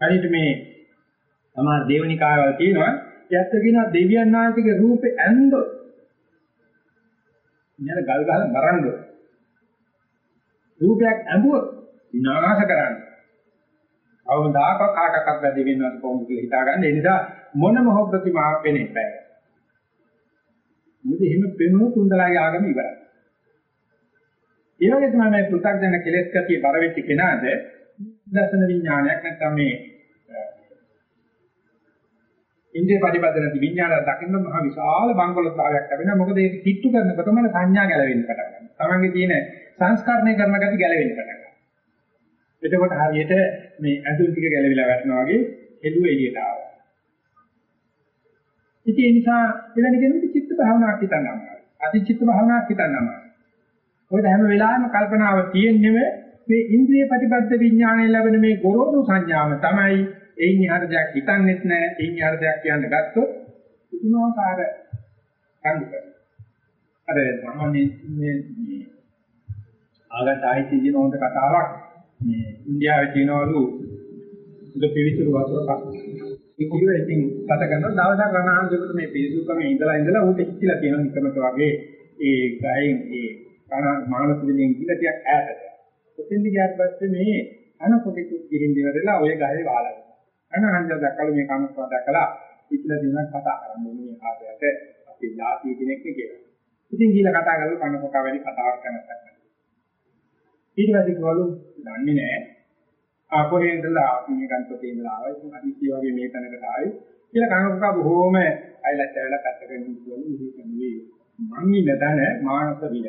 හරියට මේ සමහර දේවනිකායවල තියෙනවා යැත්ත කියන දෙවියන් වහන්සේගේ රූපේ ඇන්දොත් ඉන්නල ගල් ගහලා මරන්න රූපයක් ඇඹුවොත් විනාශ කරන්න. අවදාක කාටකක් බැදී වෙනවද කොහොමද කියලා හිතාගන්න. ඒ නිසා මොනම හො ප්‍රතිමාවක් වෙන්නේ නැහැ. මොකද එහෙම පෙනුණු තුන්දලාගේ ආගම ඉවරයි. ඒ වගේ තමයි මේ පෘථග්ජන කෙලෙස් කතිය බර වෙච්ච කෙනාද දර්ශන විඥානයක් නැත්නම් මේ ඉන්ද්‍රිය පරිපදන විඥාන දකින්න මහ විශාල බංගලතාවයක් ලැබෙනවා. මොකද ඒක කිට්ටු කරනකොටම සංඥා ගැලවෙන්න පටන් ගන්නවා. තමන්ගේ තියෙන සංස්කරණය කරන ගති ගැලවෙන්න පටන් ගන්නවා. එතකොට හරියට මේ ඇඳුම් ටික ගැලවිලා වැටෙනවා වගේ එළුව එළියට ආවා. ඉතින් ඒ නිසා එවැනි කෙනෙකුට චිත්ත භාවනාවක් හිතන්න අමාරුයි. අති චිත්ත භාවනාවක් හිතන්න අමාරුයි. මොකද හැම වෙලාවෙම කල්පනාව තියෙන්නේම මේ ඉන්ද්‍රිය ප්‍රතිපද විඥාණය ලැබෙන මේ ගොරෝසු සංඥාව තමයි එයින් එහාට දෙයක් හිතන්නෙත් නැහැ. එයින් එහාට දෙයක් කියන්න ගත්තොත් පුදුමාකාර කන්දක. අර සාමාන්‍ය මේ ආගත ආයිති කියන හොඳ කතාවක් මේ ඉන්දියාවේ තියෙනවලු උද පිවිතුරු වතුර පහ. ඒක ඉතින් ඉතින් ගත කරන දවසක් රණහන්සේකට මේ පිරිසුකම ඉඳලා ඉඳලා උට ඉච්චිලා තියෙන නිකමත වගේ ඒ ගයෙන් ඒ කන මානසික විදිහෙන් කියලා ටිකක් ඈතට. ඔතෙන්දි ගියාට පස්සේ මේ අනකොටෙකුත් ගිහින් ඉවරලා ඔය ගහේ වහලා. අනහන්ද දැකලා මේ කමස්ව දැකලා ඉතිලා දිනක් කතා කරන්නේ මේ ආදයට අපි ඥාතිය කෙනෙක් කියලා. ඉතින් ගිහලා කතා කරලා කන පොක වැඩි කතාවක් කරනවා. ඊට පස්සේ කවලු දන්නේ නැහැ. ආපෝරේ ඉඳලා අපි මේ ගන්පතේ ඉඳලා ආවා. ඉතින් අදිසිය වගේ මේ තැනකට ආවේ. කියලා කන පොක බොහොම අයලත් ඇවිල්ලා පැත්තකින් ඉඳලා ඉන්නේ මං ඉන්න තැන මානස විල.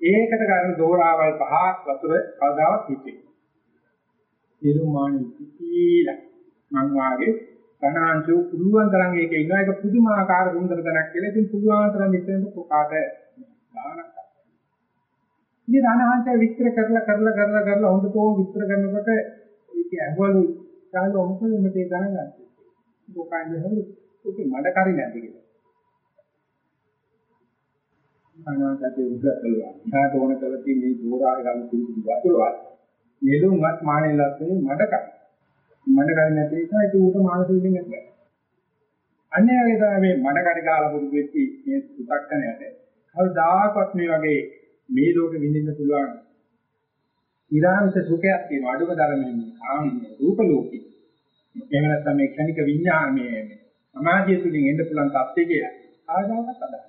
ඒකට ගන්න දෝරාවල් පහ වතුර කවදාවත් හිතේ. නිර්මාණ කිසිලා මං වාගේ කනාංශු පුළුවන් තරම් ඒක ඉන්නවා ඒක පුදුමාකාර සුන්දර තැනක් කියලා ඉතින් පුළුවන් තරම් මෙතන කොකාට දානක් ඉතින් රණහන්ත විස්තර කරලා කරලා කරලා කරලා හොඳටම විස්තර කරනකොට ඒක ඇහුවලු කාලේ මොකද මේ ගණන් ගන්න. කොකාන්නේ හරි ඒක මඩ කරි නැද්ද කියලා. අනාගතයේ උගතලුවා. ඊට ඕන කරලා තියෙන මේ දෝරාය ගන්න පිළිතුරු වතුරවත් නෙළුම්වත් මානෙලත් මේ මඩක. මඩ කරි නැති නිසා ඒක උට මානසික වෙන්නේ නැහැ. අන්නේ වගේ තමයි මේ මඩ කරි කාලා පුරුදු වෙච්ච මේ සුතක්කනයට කවදාකවත් මේ වගේ මේ ලෝකෙ විඳින්න පුළුවන් ඊරාන්ත සුඛයක් තියෙනවා අඩුම ධර්මයෙන් ආන්නේ රූප ලෝකෙ. එහෙම නැත්නම් මේ ක්ෂණික විඥානයේ සමාධිය තුලින් එන්න පුළුවන් තත්ත්වය කියලා ආදාවක් අදහන.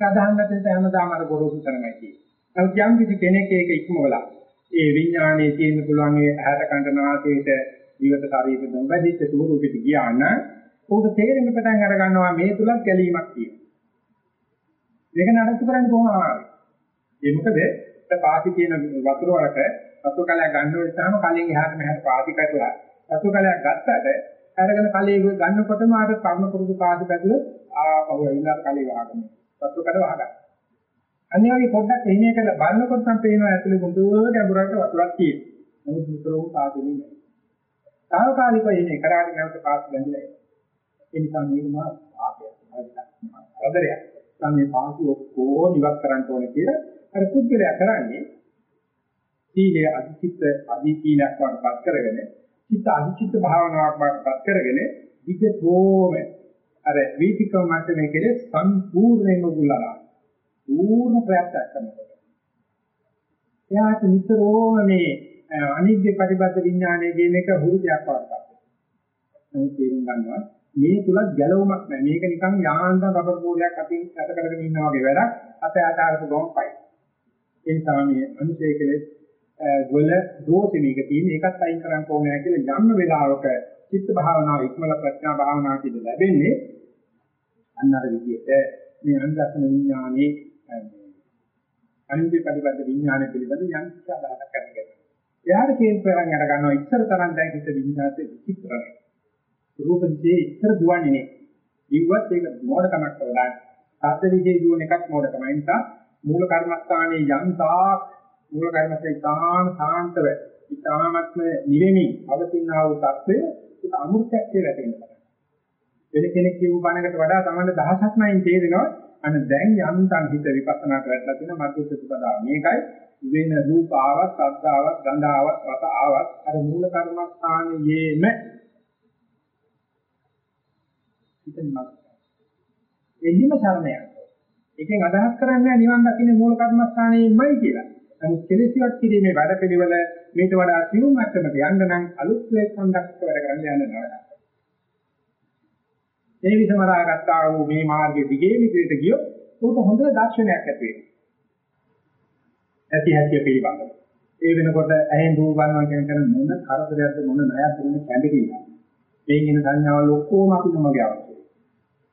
සාධාරණතේ හැමදාම අර ගොරෝසු කරමයි කියන්නේ. නමුත් යම් කිසි කෙනෙක් ඒක ඉක්මවලා ඒ විඥානයේ තියෙන පුළුවන් ඒ ඇහැට කනට නාසයට ජීවිත ශරීරෙ දෙම්බදිච්ච ස්වරූපෙට ගියා නම් උන්ට තේරෙන්න පටන් අර ගන්නවා මේ තුලක් ගැලීමක් තියෙනවා. මේක නඩත්තු කරන්න කොහොම ආවද? ඒ මොකද පාටි කියන වතුර වලට වතුර කලයක් ගන්න ඕන ඉස්සාම කලින් එහාට මෙහාට පාටි පැටලා වතුර කලයක් ගත්තට අරගෙන කලයේ ගන්නකොටම අර පරණ පුරුදු පාටි පැටල ආපහු ඇවිල්ලා කලේ වහගන්න. වතුර කඩ වහගන්න. අනිත් වගේ පොඩ්ඩක් එහිනේ කරලා බලනකොට නම් පේනවා ඇතුලේ හොඳට ගැඹුරට වතුරක් තියෙනවා. නමුත් විතරම පාදෙන්නේ නැහැ. తాවකාලිකව එන්නේ කරාට නැවත පාස් බැඳිලා එනවා. ඒ නිසා මේක මා ආපයක්. ආදරයක්. තමයි පාසු ඔක්කොම ඉවත් කරන්න ඕනේ කියලා අර පුද්ගලයා කරන්නේ සීලය අධිචිත්ත අධිචීලක් වඩපත් කරගෙන චිත්ත අධිචිත්ත භාවනාවක් වඩපත් කරගෙන විකතෝම අර වීතිකම මට්ටමේ කෙලෙස් සම්පූර්ණයෙන්ම ගුලලා පූර්ණ ප්‍රයත්නයක් කරනකොට. එයාට නිතරම මේ අනිත්‍ය පරිබද්ධ විඥානය කියන එක හුරුදයක් වඩපත් නමුත් තේරුම් ගන්නවා මේ තුල ගැලවුමක් නැහැ මේක නිකන් යාන්තම් රබර් බෝලයක් අතින් යට කරගෙන ඉන්නා වගේ වැඩක්. අත ආකාරක ගොම් පයි. ඒ නිසා මේ අනුශේ කෙලෙස් වල දෝෂෙ මේක තියෙන එකත් අයින් කරන්න ඕනේ කියලා යම් වෙලාවක චිත්ත භාවනාව ඉක්මල ප්‍රඥා භාවනාව කියන ලැබෙන්නේ අන්න අර විදිහට මේ අනුදස්සන විඥානයේ අනිත්‍ය ප්‍රතිපද විඥානය පිළිබඳ යම් කිසි අදහසක් කරගන්න. එයාට කේන්ද්‍රයෙන් අර ගන්නවා ඉස්සර තරම් දැන් හිත විඥානයේ විචිත්‍රයි. රූප දිහේ ඉස්සර දුවන්නේ නේ. ඉව්වත් ඒක මොඩකමක් කරලා සද්ද විශේෂ දුවන එකක් මොඩකම. ඒ නිසා මූල කර්මස්ථානයේ යම් තාක් මූල කර්මස්ථානයේ තාම සාන්තව ඉතාමත්ම නිවෙමින් අවතින් ආ වූ தත්ත්වය ඒක අමුත්‍යක් කියලා වැටෙනවා. වෙන කෙනෙක් කියපු බණකට වඩා තමයි දහසක් නයින් තේරෙනවා. අන්න දැන් යන්තම් හිත විපස්සනාට වැටලා තියෙන මධ්‍ය ප්‍රතිපදාව. මේකයි වෙන රූප ආවත්, ශබ්ද ආවත්, ගන්ධ ආවත්, රස ආවත් අර මූල කර්මස්ථානයේම හිතෙන්මත්. එහිම සරණයක්. එකෙන් අදහස් කරන්නේ නිවන් දකින්න මූල කර්මස්ථානයේමයි කියලා. නමුත් කෙලෙසියක් කිරීමේ වැඩපිළිවෙල මේට වඩා සියුම් මට්ටමට යන්න නම් අලුත් ප්ලේට් කොන්ඩක්ට් වැඩ කරන්න යන්න ඕනේ. මේ විසමරා ගත්තා වූ මේ මාර්ගයේ දිගේ විදිහට ගියොත් උට හොඳ දර්ශනයක් ඇති වෙනවා. ඇති හැටි පිළිබඳව. ඒ වෙනකොට ඇහෙන් රූප බලනවා කියන කෙන මොන කරදරයක්ද මොන ණයක්ද මොන කැඳකිල්ල. මේන් එන සංඥාවල් ඔක්කොම අපි නමගේ අවශ්‍යයි.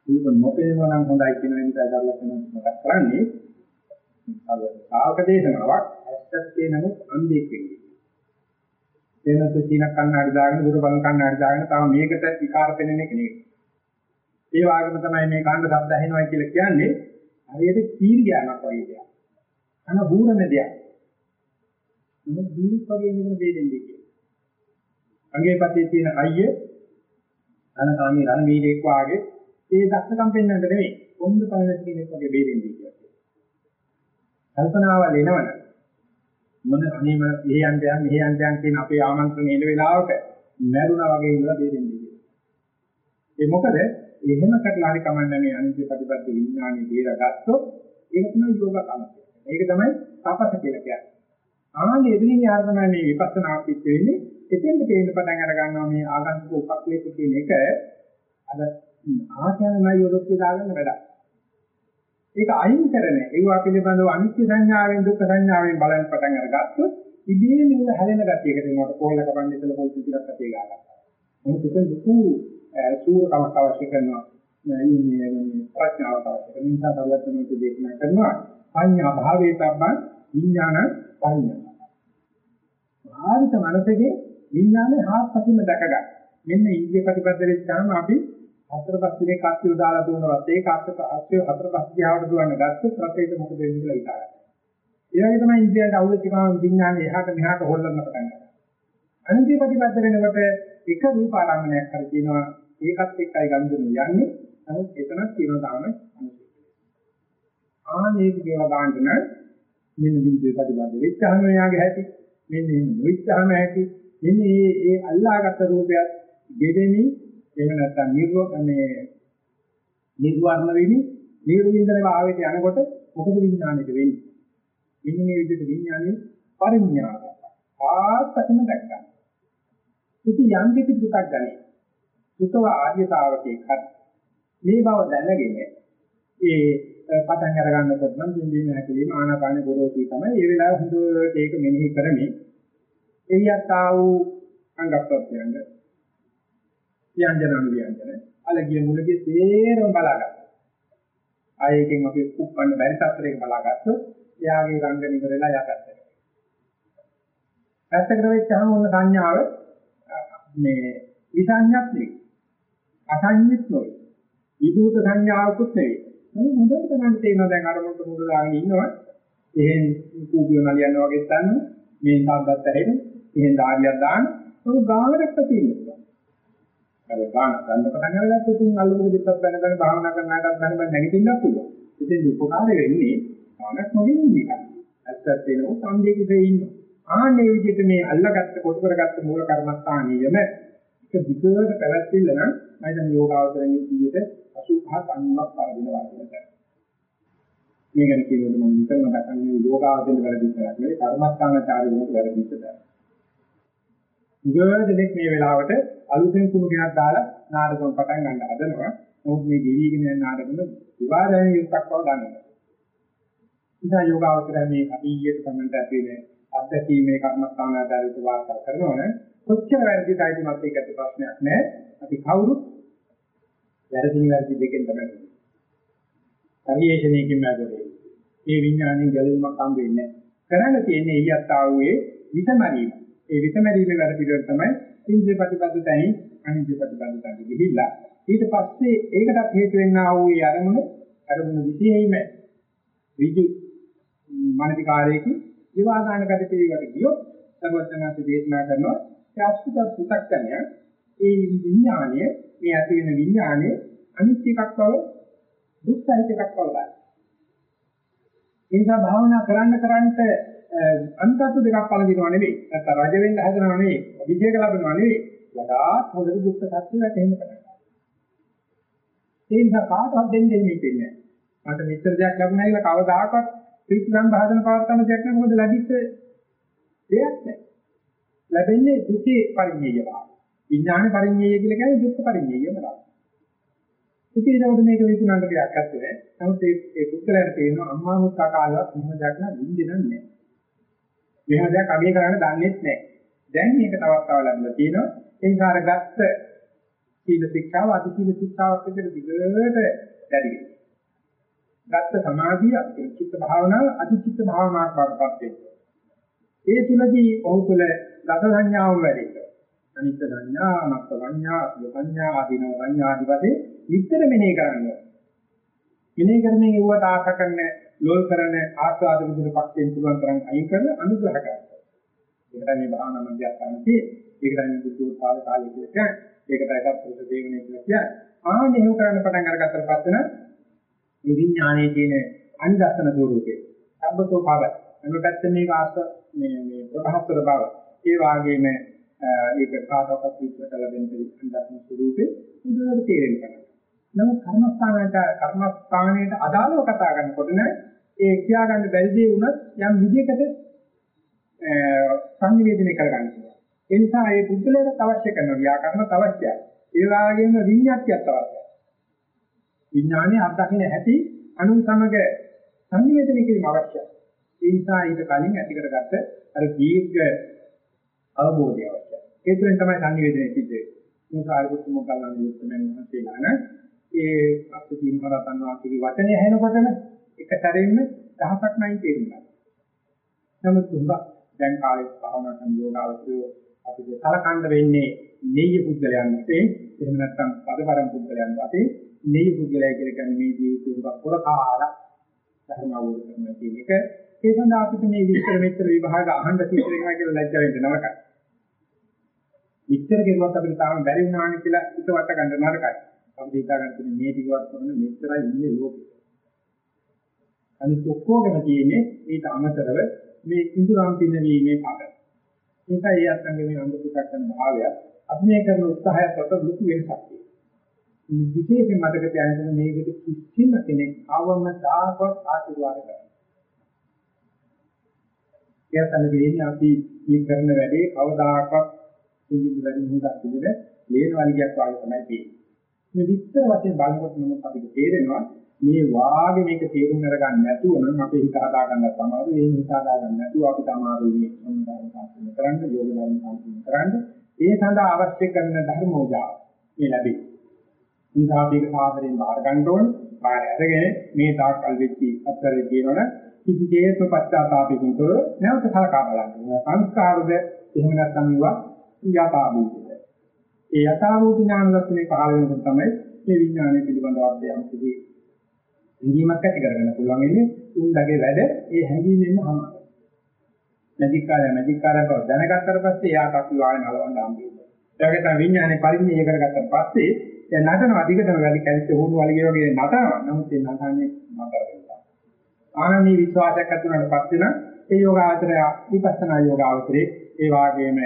රූප නොපේනවා නම් හොඳයි කියන නිසා දරලා මතක් කරන්නේ අර සාවක දේශනාවක් ඇත්තටේ නමුත් අන්ධෙක් වෙන්නේ. එනත චීන කන්නාඩි දාගෙන දුර බලන කන්නාඩි දාගෙන තව මේකට විකාර පෙනෙන එක නෙවෙයි. ඒ වගේම තමයි මේ කාණ්ඩ ශබ්ද ඇහෙනවා කියලා කියන්නේ හරියට කීරි ගෑමක් වගේ දෙයක්. අන බූරණ දෙයක්. මොන දීප් වගේ නෙමෙයි දෙන්නේ කියන්නේ. අංගේ පැත්තේ තියෙන අයිය අනකාමී රණවීරයෙක් වාගේ ඒ දක්ෂකම් පෙන්වන්නට නෙමෙයි. කොන්ද පළල කෙනෙක් වගේ බේරෙන්නේ කියන්නේ. කල්පනාවල් එනවනේ මොන අනේම මෙහෙ යන්න යන් මෙහෙ යන්න යන් කියන අපේ ආමන්ත්‍රණය එන වෙලාවක මැරුණා වගේ ඉඳලා බේරෙන්නේ. ඒ මොකද එහෙම කරලා හරි කමන්නේ මේ අනිත්‍ය ප්‍රතිපද විඥානේ බේරගත්තොත් ඒක තමයි යෝග කම. ඒක තමයි තපස කියලා කියන්නේ. ආන්නේ එදිනින් ආර්ධනා මේ විපස්සනා පිට වෙන්නේ එතෙන්ද පේන්න පටන් අර ගන්නවා මේ ආගන්තුක උපක්ලේශ කියන එක අර ආචාර නයොදොත් දාගන්න වැඩක්. ඒක අයින් කරන ඒවා පිළිබඳව අනිත්‍ය සංඥාවෙන් දුක්ඛ සංඥාවෙන් බලන්න පටන් අරගත්තොත් ඉබේම මේක හැලෙන ගතියකට එනකොට කොහොල්ල කපන්න ඉතල පොල් ටිකක් අතේ ගන්නවා. මොකද ඒක දුකු සූරකමක් අවශ්‍ය කරනවා. මේ මේ ප්‍රඥාවක් අවශ්‍ය කරන නිසා තවලත් දේශනා කරනවා. සංඥා භාවයේ තබ්බන් විඥාන පරිඥා. භාවිත මනසකේ විඥානේ හාත්පසින්ම දැක ගන්න. මෙන්න ඉන්ද්‍රිය ප්‍රතිපද වෙච්චාම අපි හතර පහ දිනේ කස්සිය දාලා දුන්නවත් ඒක අත්ත අස්සිය හතර පහ දිහාවට දුවන්න ගත්තොත් රටේට මොකද වෙන්නේ කියලා හිතා ගන්න. ඒ වගේ තමයි ඉන්ද්‍රියට අවුල තිබාම විඥානේ එහාට මෙහාට හොල්ලන්න පටන් ගන්නවා. අනිත්‍ය ප්‍රතිපද වෙනකොට එක රූප ආරම්භණයක් කර කියනවා ඒකත් එක්කයි ගන්දුන යන්නේ. නමුත් එතනක් තියෙනවා තාම අනිත්‍ය. ආනේක කියලා ගන්න නම් මෙන්න විද්‍ය ප්‍රතිපද වෙච්චාම එයාගේ හැටි මෙන්න එහෙම නොවිච්චාම හැටි මෙන්න මේ ඒ අල්ලාගත් රූපයත් ගෙදෙමි එහෙම නැත්නම් නිර්ව මේ නිර්වාණ වෙමි නිර්වින්දන භාවයට යනකොට මොකද විඥාණයට වෙන්නේ? මෙන්න මේ විදිහට විඥානේ පරිඥාන ආත්මකම දැක්කා. ඉතින් යම් කිසි පුතක් ගන්නේ සුතව ආර්යතාවකේ හරි මේ බව දැනගෙන ඒ පටන් අර ගන්නකොට නම් දින්දින හැකලීම ආනාපාන ගොරෝසුයි තමයි ඒ වෙලාව හොඳට ඒක මෙනෙහි කරමින් එයියත් ආ වූ අංග ප්‍රත්‍යංග ව්‍යංජන ව්‍යංජන අලගිය මුලගේ තේරම බලාගන්න. ආයෙකින් අපි උප්පන්න බැරි සතරෙන් බලාගත්තොත් එයාගේ රංගන ඉවරලා යටත් පැත්තකට වෙච්චාම ඔන්න සංඥාව මේ විසංඥත් නෙවෙයි. අසංඥිත් නෙවෙයි. විභූත සංඥාවකුත් නෙවෙයි. මොන හොඳට තමයි තේරෙනවා දැන් අර මොකද මුල දාගෙන ඉන්නවා. එහෙන් කූපිය නලියනවා වගේ ගන්න මේ සාද්දත් ඇහෙන. එහෙන් ධාරියක් දාන්න. ඒක ගානකට තියෙනවා. අර ගාන ගන්න පටන් අරගත්තොත් ඉතින් අල්ලපු දෙකක් බැන බැන භාවනා කරන අයටත් බැන බැන නැගිටින්නත් පුළුවන්. ඉතින් උපකාර වෙන්නේ ගානක් නොගෙන ඉන්න එක. ඇත්තට එනෝ සම්දේකේ ඉන්නවා. ආන්නේ විදිහට මේ අල්ලගත්ත කොට කරගත්ත මූල කර්මස්ථානියම එක දිගට පැවැත්විල්ල නම් මම දැන් යෝගාවතරයෙන් 100ට 85 90ක් පරදින වර්ධනය මේ ගැන කියනකොට මම විතරම දක්වන්නේ යෝගාවදෙන් වැරදි කරක් නෙවෙයි කර්මස්ථානචාරය වෙනකොට වැරදි කරා. ගොඩනෙක් මේ වෙලාවට අලුතෙන් කුණු ගෙනත් දාලා නාටකම් පටන් ගන්න හදනවා. මොකද මේ ගෙවිගෙන යන නාටකම විවාදයෙන් යුක්තක් බව දන්නවා. ඉතින් යෝගාවතරය මේ අභියයට සම්බන්ධ ඇතිනේ අධ්‍යක්ීමේ කර්මස්ථානාචාරයට වාර්තා කරනවනේ කොච්චර වැරදි තයිමත් ඒකට ප්‍රශ්නයක් නැහැ. අපි කවුරුත් වැරදි නිවැරදි දෙකෙන් තමයි. පරිේශණයකින් මැදදී. මේ විඥාණයෙන් ගැලවීමක් හම් වෙන්නේ නැහැ. කරන්න තියෙන්නේ ඊයත් ආවේ විසමරීම. ඒ විසමරීමේ වැඩ පිළිවෙල තමයි ඉන්ද්‍රිය ප්‍රතිපදිතයි අනිත්‍ය ප්‍රතිපදිතයි ගිහිල්ලා ඊට පස්සේ ඒකටත් හේතු වෙන්නා වූ ඒ අරමුණ අරමුණ විශේෂයෙන්ම විදු මානසිකාරයේදී විවාදාන කටපිළිවෙලට ගියොත් සර්වඥාන්ත දේශනා කරනවා ඒ අසුත පු탁ඥය ඒ විඥානය මේ ඇති වෙන විඥානය අනිත්‍ය එකක් බව දුක් සහිත එකක් බව ගන්න. ඒ නිසා භාවනා කරන්න කරන්ට අන්තත් දෙකක් පළඳිනව නෙවෙයි. නැත්නම් රජ වෙන්න හදනව නෙවෙයි. විජේක ලබනව නෙවෙයි. වඩාත් හොඳට දුක්ඛ සත්‍ය වැටහෙන්න පටන් ගන්නවා. ඒ නිසා කාටවත් දෙන්නේ මේ දෙන්නේ නැහැ. මට මෙච්චර දෙයක් ලැබුණා කියලා කවදාකවත් ප්‍රීති සම්භාදන පවත්තන දෙයක් නෑ මොකද ලැබිච්ච දෙයක් නෑ. ලැබෙන්නේ දුකේ පරිඤ්ඤය බව. විඥාන පරිඤ්ඤය කියලා කියන්නේ දුක්ඛ පරිඤ්ඤයම තමයි. ඉතින් ඒකට මේක විකුණන්න දෙයක් නැත්තේ. නමුත් ඒ ඒ පුත්‍රයාට තේරෙනවා අම්මා මුත්තා කාලවත් මෙහෙම දෙයක් නෑ විඳින්නේ නැහැ. මෙහෙම දෙයක් අගය කරන්න දන්නේ නැහැ. දැන් මේක තවත් තව ලැබිලා තියෙනවා. ඒ නිසා අර ගත්ත සීල ශික්ෂාව අධි සීල ශික්ෂාවක් විතර දිගට දැඩි වෙනවා. ගත්ත සමාධිය චිත්ත භාවනාව අධි චිත්ත භාවනාවක් වඩපත් වෙනවා. ඒ තුලදී ඔහු තුල දස සංඥාව වැඩි වෙනවා. අනිත්‍ය සංඥා, අනත්ත් සංඥා, අසුභ සංඥා, ආදීන සංඥා ආදී වශයෙන් විතර මෙනෙහි කරන්නේ. මෙනෙහි කරන්නේ ඒවට ආශ කරන, ලෝල් කරන ආස්වාද විදිහට පක්ෂයෙන් පුළුවන් තරම් අයින් කරන අනුග්‍රහ කරනවා. ඒකට මේ භාවනා මධ්‍යස්ථානයේ ඒකට මේ බුද්ධෝත්පාද කාලය කියලා කියන්නේ. ඒකට එකක් පුරුෂ දේවනේ කියලා කියන්නේ. ආනෙ හේව කරන්න පටන් අරගත්තට පස්සේ නම් මේ විඥානයේ තියෙන අනිදස්සන ස්වરૂපේ සම්බතෝ භව අනු පැත්තේ මේක ආස්ස මේ මේ ප්‍රභාස්තර බව ඒ වාගේම ඒක කාටවත් විස්තර කළ දෙන්න අනිදස්සන ස්වરૂපේ උදාහරණ තේරෙන්න ගන්නවා. නමුත් කර්මස්ථානයට කර්මස්ථානයට අදාළව කතා කරනකොට නේ ඒ කියා ගන්න බැරි දේ වුණත් යම් විදිහකට සංනිවේදනය කරගන්න පුළුවන්. ඒ නිසා මේ පුද්ගලයාට අවශ්‍ය කරන ව්‍යාකරණ අවශ්‍යයි. ඒ වගේම විඤ්ඤාතියත් අවශ්‍යයි. විඥානයේ අත්දකින්න ඇති අනුන් සමග සංවේදනය කිරීම අවශ්‍යයි. ඒ නිසා ඊට කලින් ඇති කරගත්ත අර දීර්ඝ අවබෝධය අවශ්‍යයි. ඒ තුළින් තමයි සංවේදනය සිද්ධ වෙන්නේ. මේ කාර්යකුත් මොකක්ද යුක්තමෙන් මහසීලාන ඒ අපේ මහරතන් වහන්සේගේ වචනේ ඇහෙනකොටම එක සැරෙන්න දහසක් නැයි තේරුණා. නමුත් උඹ දැන් කාලේ භාවනා කරන යෝගාවචරය අපිට සලකන්න වෙන්නේ නෙయ్య පුද්ගලයන් වශයෙන් එහෙම නැත්නම් පදපරම් පුද්ගලයන් වශයෙන් නෙය පුද්ගලයා කියලා කියන්නේ මේ ජීවිතේ උගක් පොරකාර ධර්ම අවබෝධ කරගන්න කියන එක. ඒ සඳහා අපිට මේ විස්තර මෙච්චර විභාග අහන්න සිද්ධ වෙනවා කියලා ලැජ්ජ වෙන්න නරකයි. විස්තර කෙරුවත් අපිට තාම බැරි වුණානේ කියලා හිත වට ගන්න නරකයි. අපි හිතා ගන්න මේ ටිකවත් කරන මෙච්චරයි ඉන්නේ ලෝකෙ. අනිත් ඔක්කොගෙම තියෙන්නේ ඊට අමතරව මේ ඉඳුරම් පිනවීමේ පද. ඒකයි ඒ අත්ංගෙ මේ අනුකූලක් කරන භාවය. අපි මේ කරන උත්සාහයත් අතර ලොකු වෙනසක් තියෙනවා. විශේෂයෙන් මතක තියාගන්න මේකට කිසිම කෙනෙක් අවම දායකවත් ආශිර්වාද කරනවා. එයාටම වෙන්නේ අපි මේ කරන වැඩේ කවදාකවත් ඉදිරි වැඩි මොහොතක් පිළිද ලේන වලිගයක් වගේ තමයි තියෙන්නේ. මේ විස්තර වශයෙන් බලනකොට නම් අපිට තේරෙනවා මේ වාගේ මේක තේරුම් අරගන්න නැතුව නම් අපේ හිත හදා ගන්න තමයි ඒ හිත හදා ගන්න නැතුව අපි තමයි මේ සම්දාන සම්පූර්ණ කරන්න යෝග ධර්ම සම්පූර්ණ කරන්න ඒ සඳහා අවශ්‍ය කරන ධර්මෝජාව මේ ලැබෙන්නේ නිසා මේක සාදරයෙන් බාර ගන්න ඕන. බාර අරගෙන මේ තාක්කල් වෙච්ච අත්තරේ කියනවනේ කිසි දෙයක පශ්චාත්තාපයකින් තොර නැවත සලකා බලන්න. සංස්කාරද එහෙම නැත්නම් ඒවා යථාභූතද. ඒ යථාභූත ඥාන දර්ශනේ පහළ වෙනකොට තමයි මේ විඥානය පිළිබඳව අධ්‍යයනය කිදී හැඟීමක් ඇති කරගන්න පුළුවන් වෙන්නේ උන්දගේ වැඩ ඒ හැඟීමෙන්ම හමයි. මැජික් කාර්ය මැජික් කාර්ය බව දැනගත්තට පස්සේ එයාට අපි වායන නලවන්න හම්බෙන්නේ. ඒ වගේ තමයි විඥානේ පරිණිය කරගත්තට පස්සේ දැන් නටනවා අධිකතම වැඩි කැලිච්ච හුණු වලිගේ වගේ නටනවා. නමුත් ඒ නටන්නේ මතර වෙනවා. ආනන්දී විශ්වාසයක් ඇති වුණාට පස්සේ නම් ඒ යෝගාවචරය විපස්සනා යෝගාවචරේ ඒ වාගේම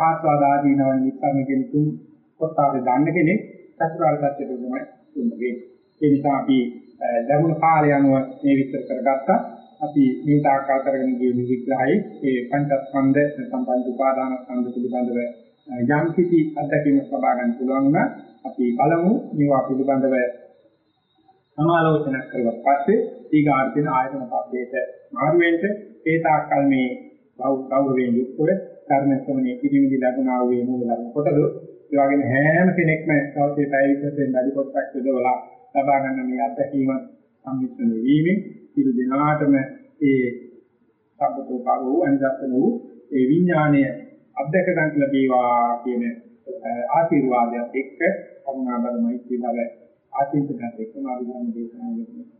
ආස්වාද ආදීනවන් නිස්සාරණ කියන තුන් කොටාවේ දන්න කෙනෙක් චතුරාර්ය සත්‍යයට තමයි තුන්වෙනි. ඒ නිසා අපි ලැබුණු කාලය අනුව මේ විස්තර කරගත්තා. අපි මේ තාක්කල් කරගෙන ගිය විග්‍රහයේ ඒ පංචස්කන්ධ සම්බන්ධ උපාදාන ස්කන්ධ පිළිබඳව යම් කිසි අත්දැකීමක් ලබා ගන්න පුළුවන් නම් අපි බලමු මේවා පිළිබඳව සමාලෝචන කරුවා පස්සේ ඊගාට දෙන ආයතන පබ්බේට මාරු වෙන්න ඒ තාක්කල් මේ ගෞරවයෙන් යුක්තව ධර්ම ශ්‍රවණයේ කිරිමිදි ලැබුණා වූ මූල ධර්ම කොටද ඒ වගේම හැම කෙනෙක්ම තවසේ පැය විතරෙන් වැඩි කොටසක් යොදවලා ලබා ගන්න මේ අත්දැකීම සම්මිශ්‍රණය වීමෙන් සියලු දෙනාටම ඒ සම්බතෝ භාවෝ අනිදස්සන වූ ඒ විඥාණය අධ්‍යක්ෂ ගන්න ලැබේවා කියන ආශිර්වාදයක් එක්ක කරුණාබල මෛත්‍රී බල ආචින්තනත් එක්කම අභිධර්ම දේශනාව කරනවා.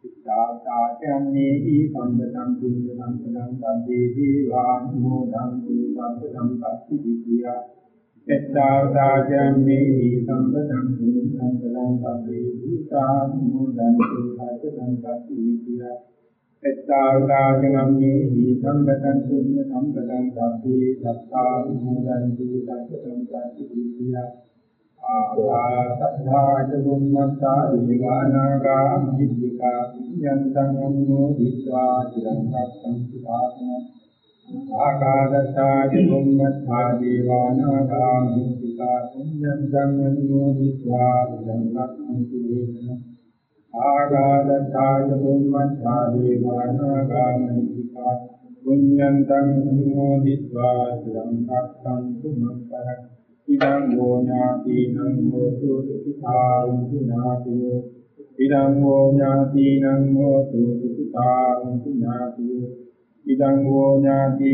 සිතාචාචන්නේ ඊ සම්බතං පුඤ්ඤ සම්පදං සම්දේ දීවාන් මොදං සම්ප සම්පත්ති විද්‍යා සිතාචාචන්නේ ඊ සම්බතං පුඤ්ඤ සම්පදං සම්දේ දීවාන් මොදං සම්ප සම්පත්ති විද්‍යා සිතාචාචන්නේ ඊ සම්බතං පුඤ්ඤ සම්පදං සම්දේ සත්තා මොදං සම්ප සම්පත්ති විද්‍යා ආකාශත්ථාචුම්මත්තා දීවානාගා නිබ්බිකා යන්තං නෝ දිස්වා චිරංගක්ඛං සුපාසන ආකාශත්ථාචුම්මත්තා දීවානාගා නිබ්බිකා යන්තං නෝ දිස්වා චිරංගක්ඛං සුවේසන ආකාශත්ථාචුම්මත්තා දීවානාගා නිබ්බිකා පුඤ්ඤන්තං නෝ දිස්වා චිරංගක්ඛං සුමක්ඛරං ඉදං ගෝඥාතිනං හෝතු සුඛිතාං ඥාතියෝ ඉදං ගෝඥාතිනං හෝතු සුඛිතාං ඥාතියෝ ඉදං ගෝඥාති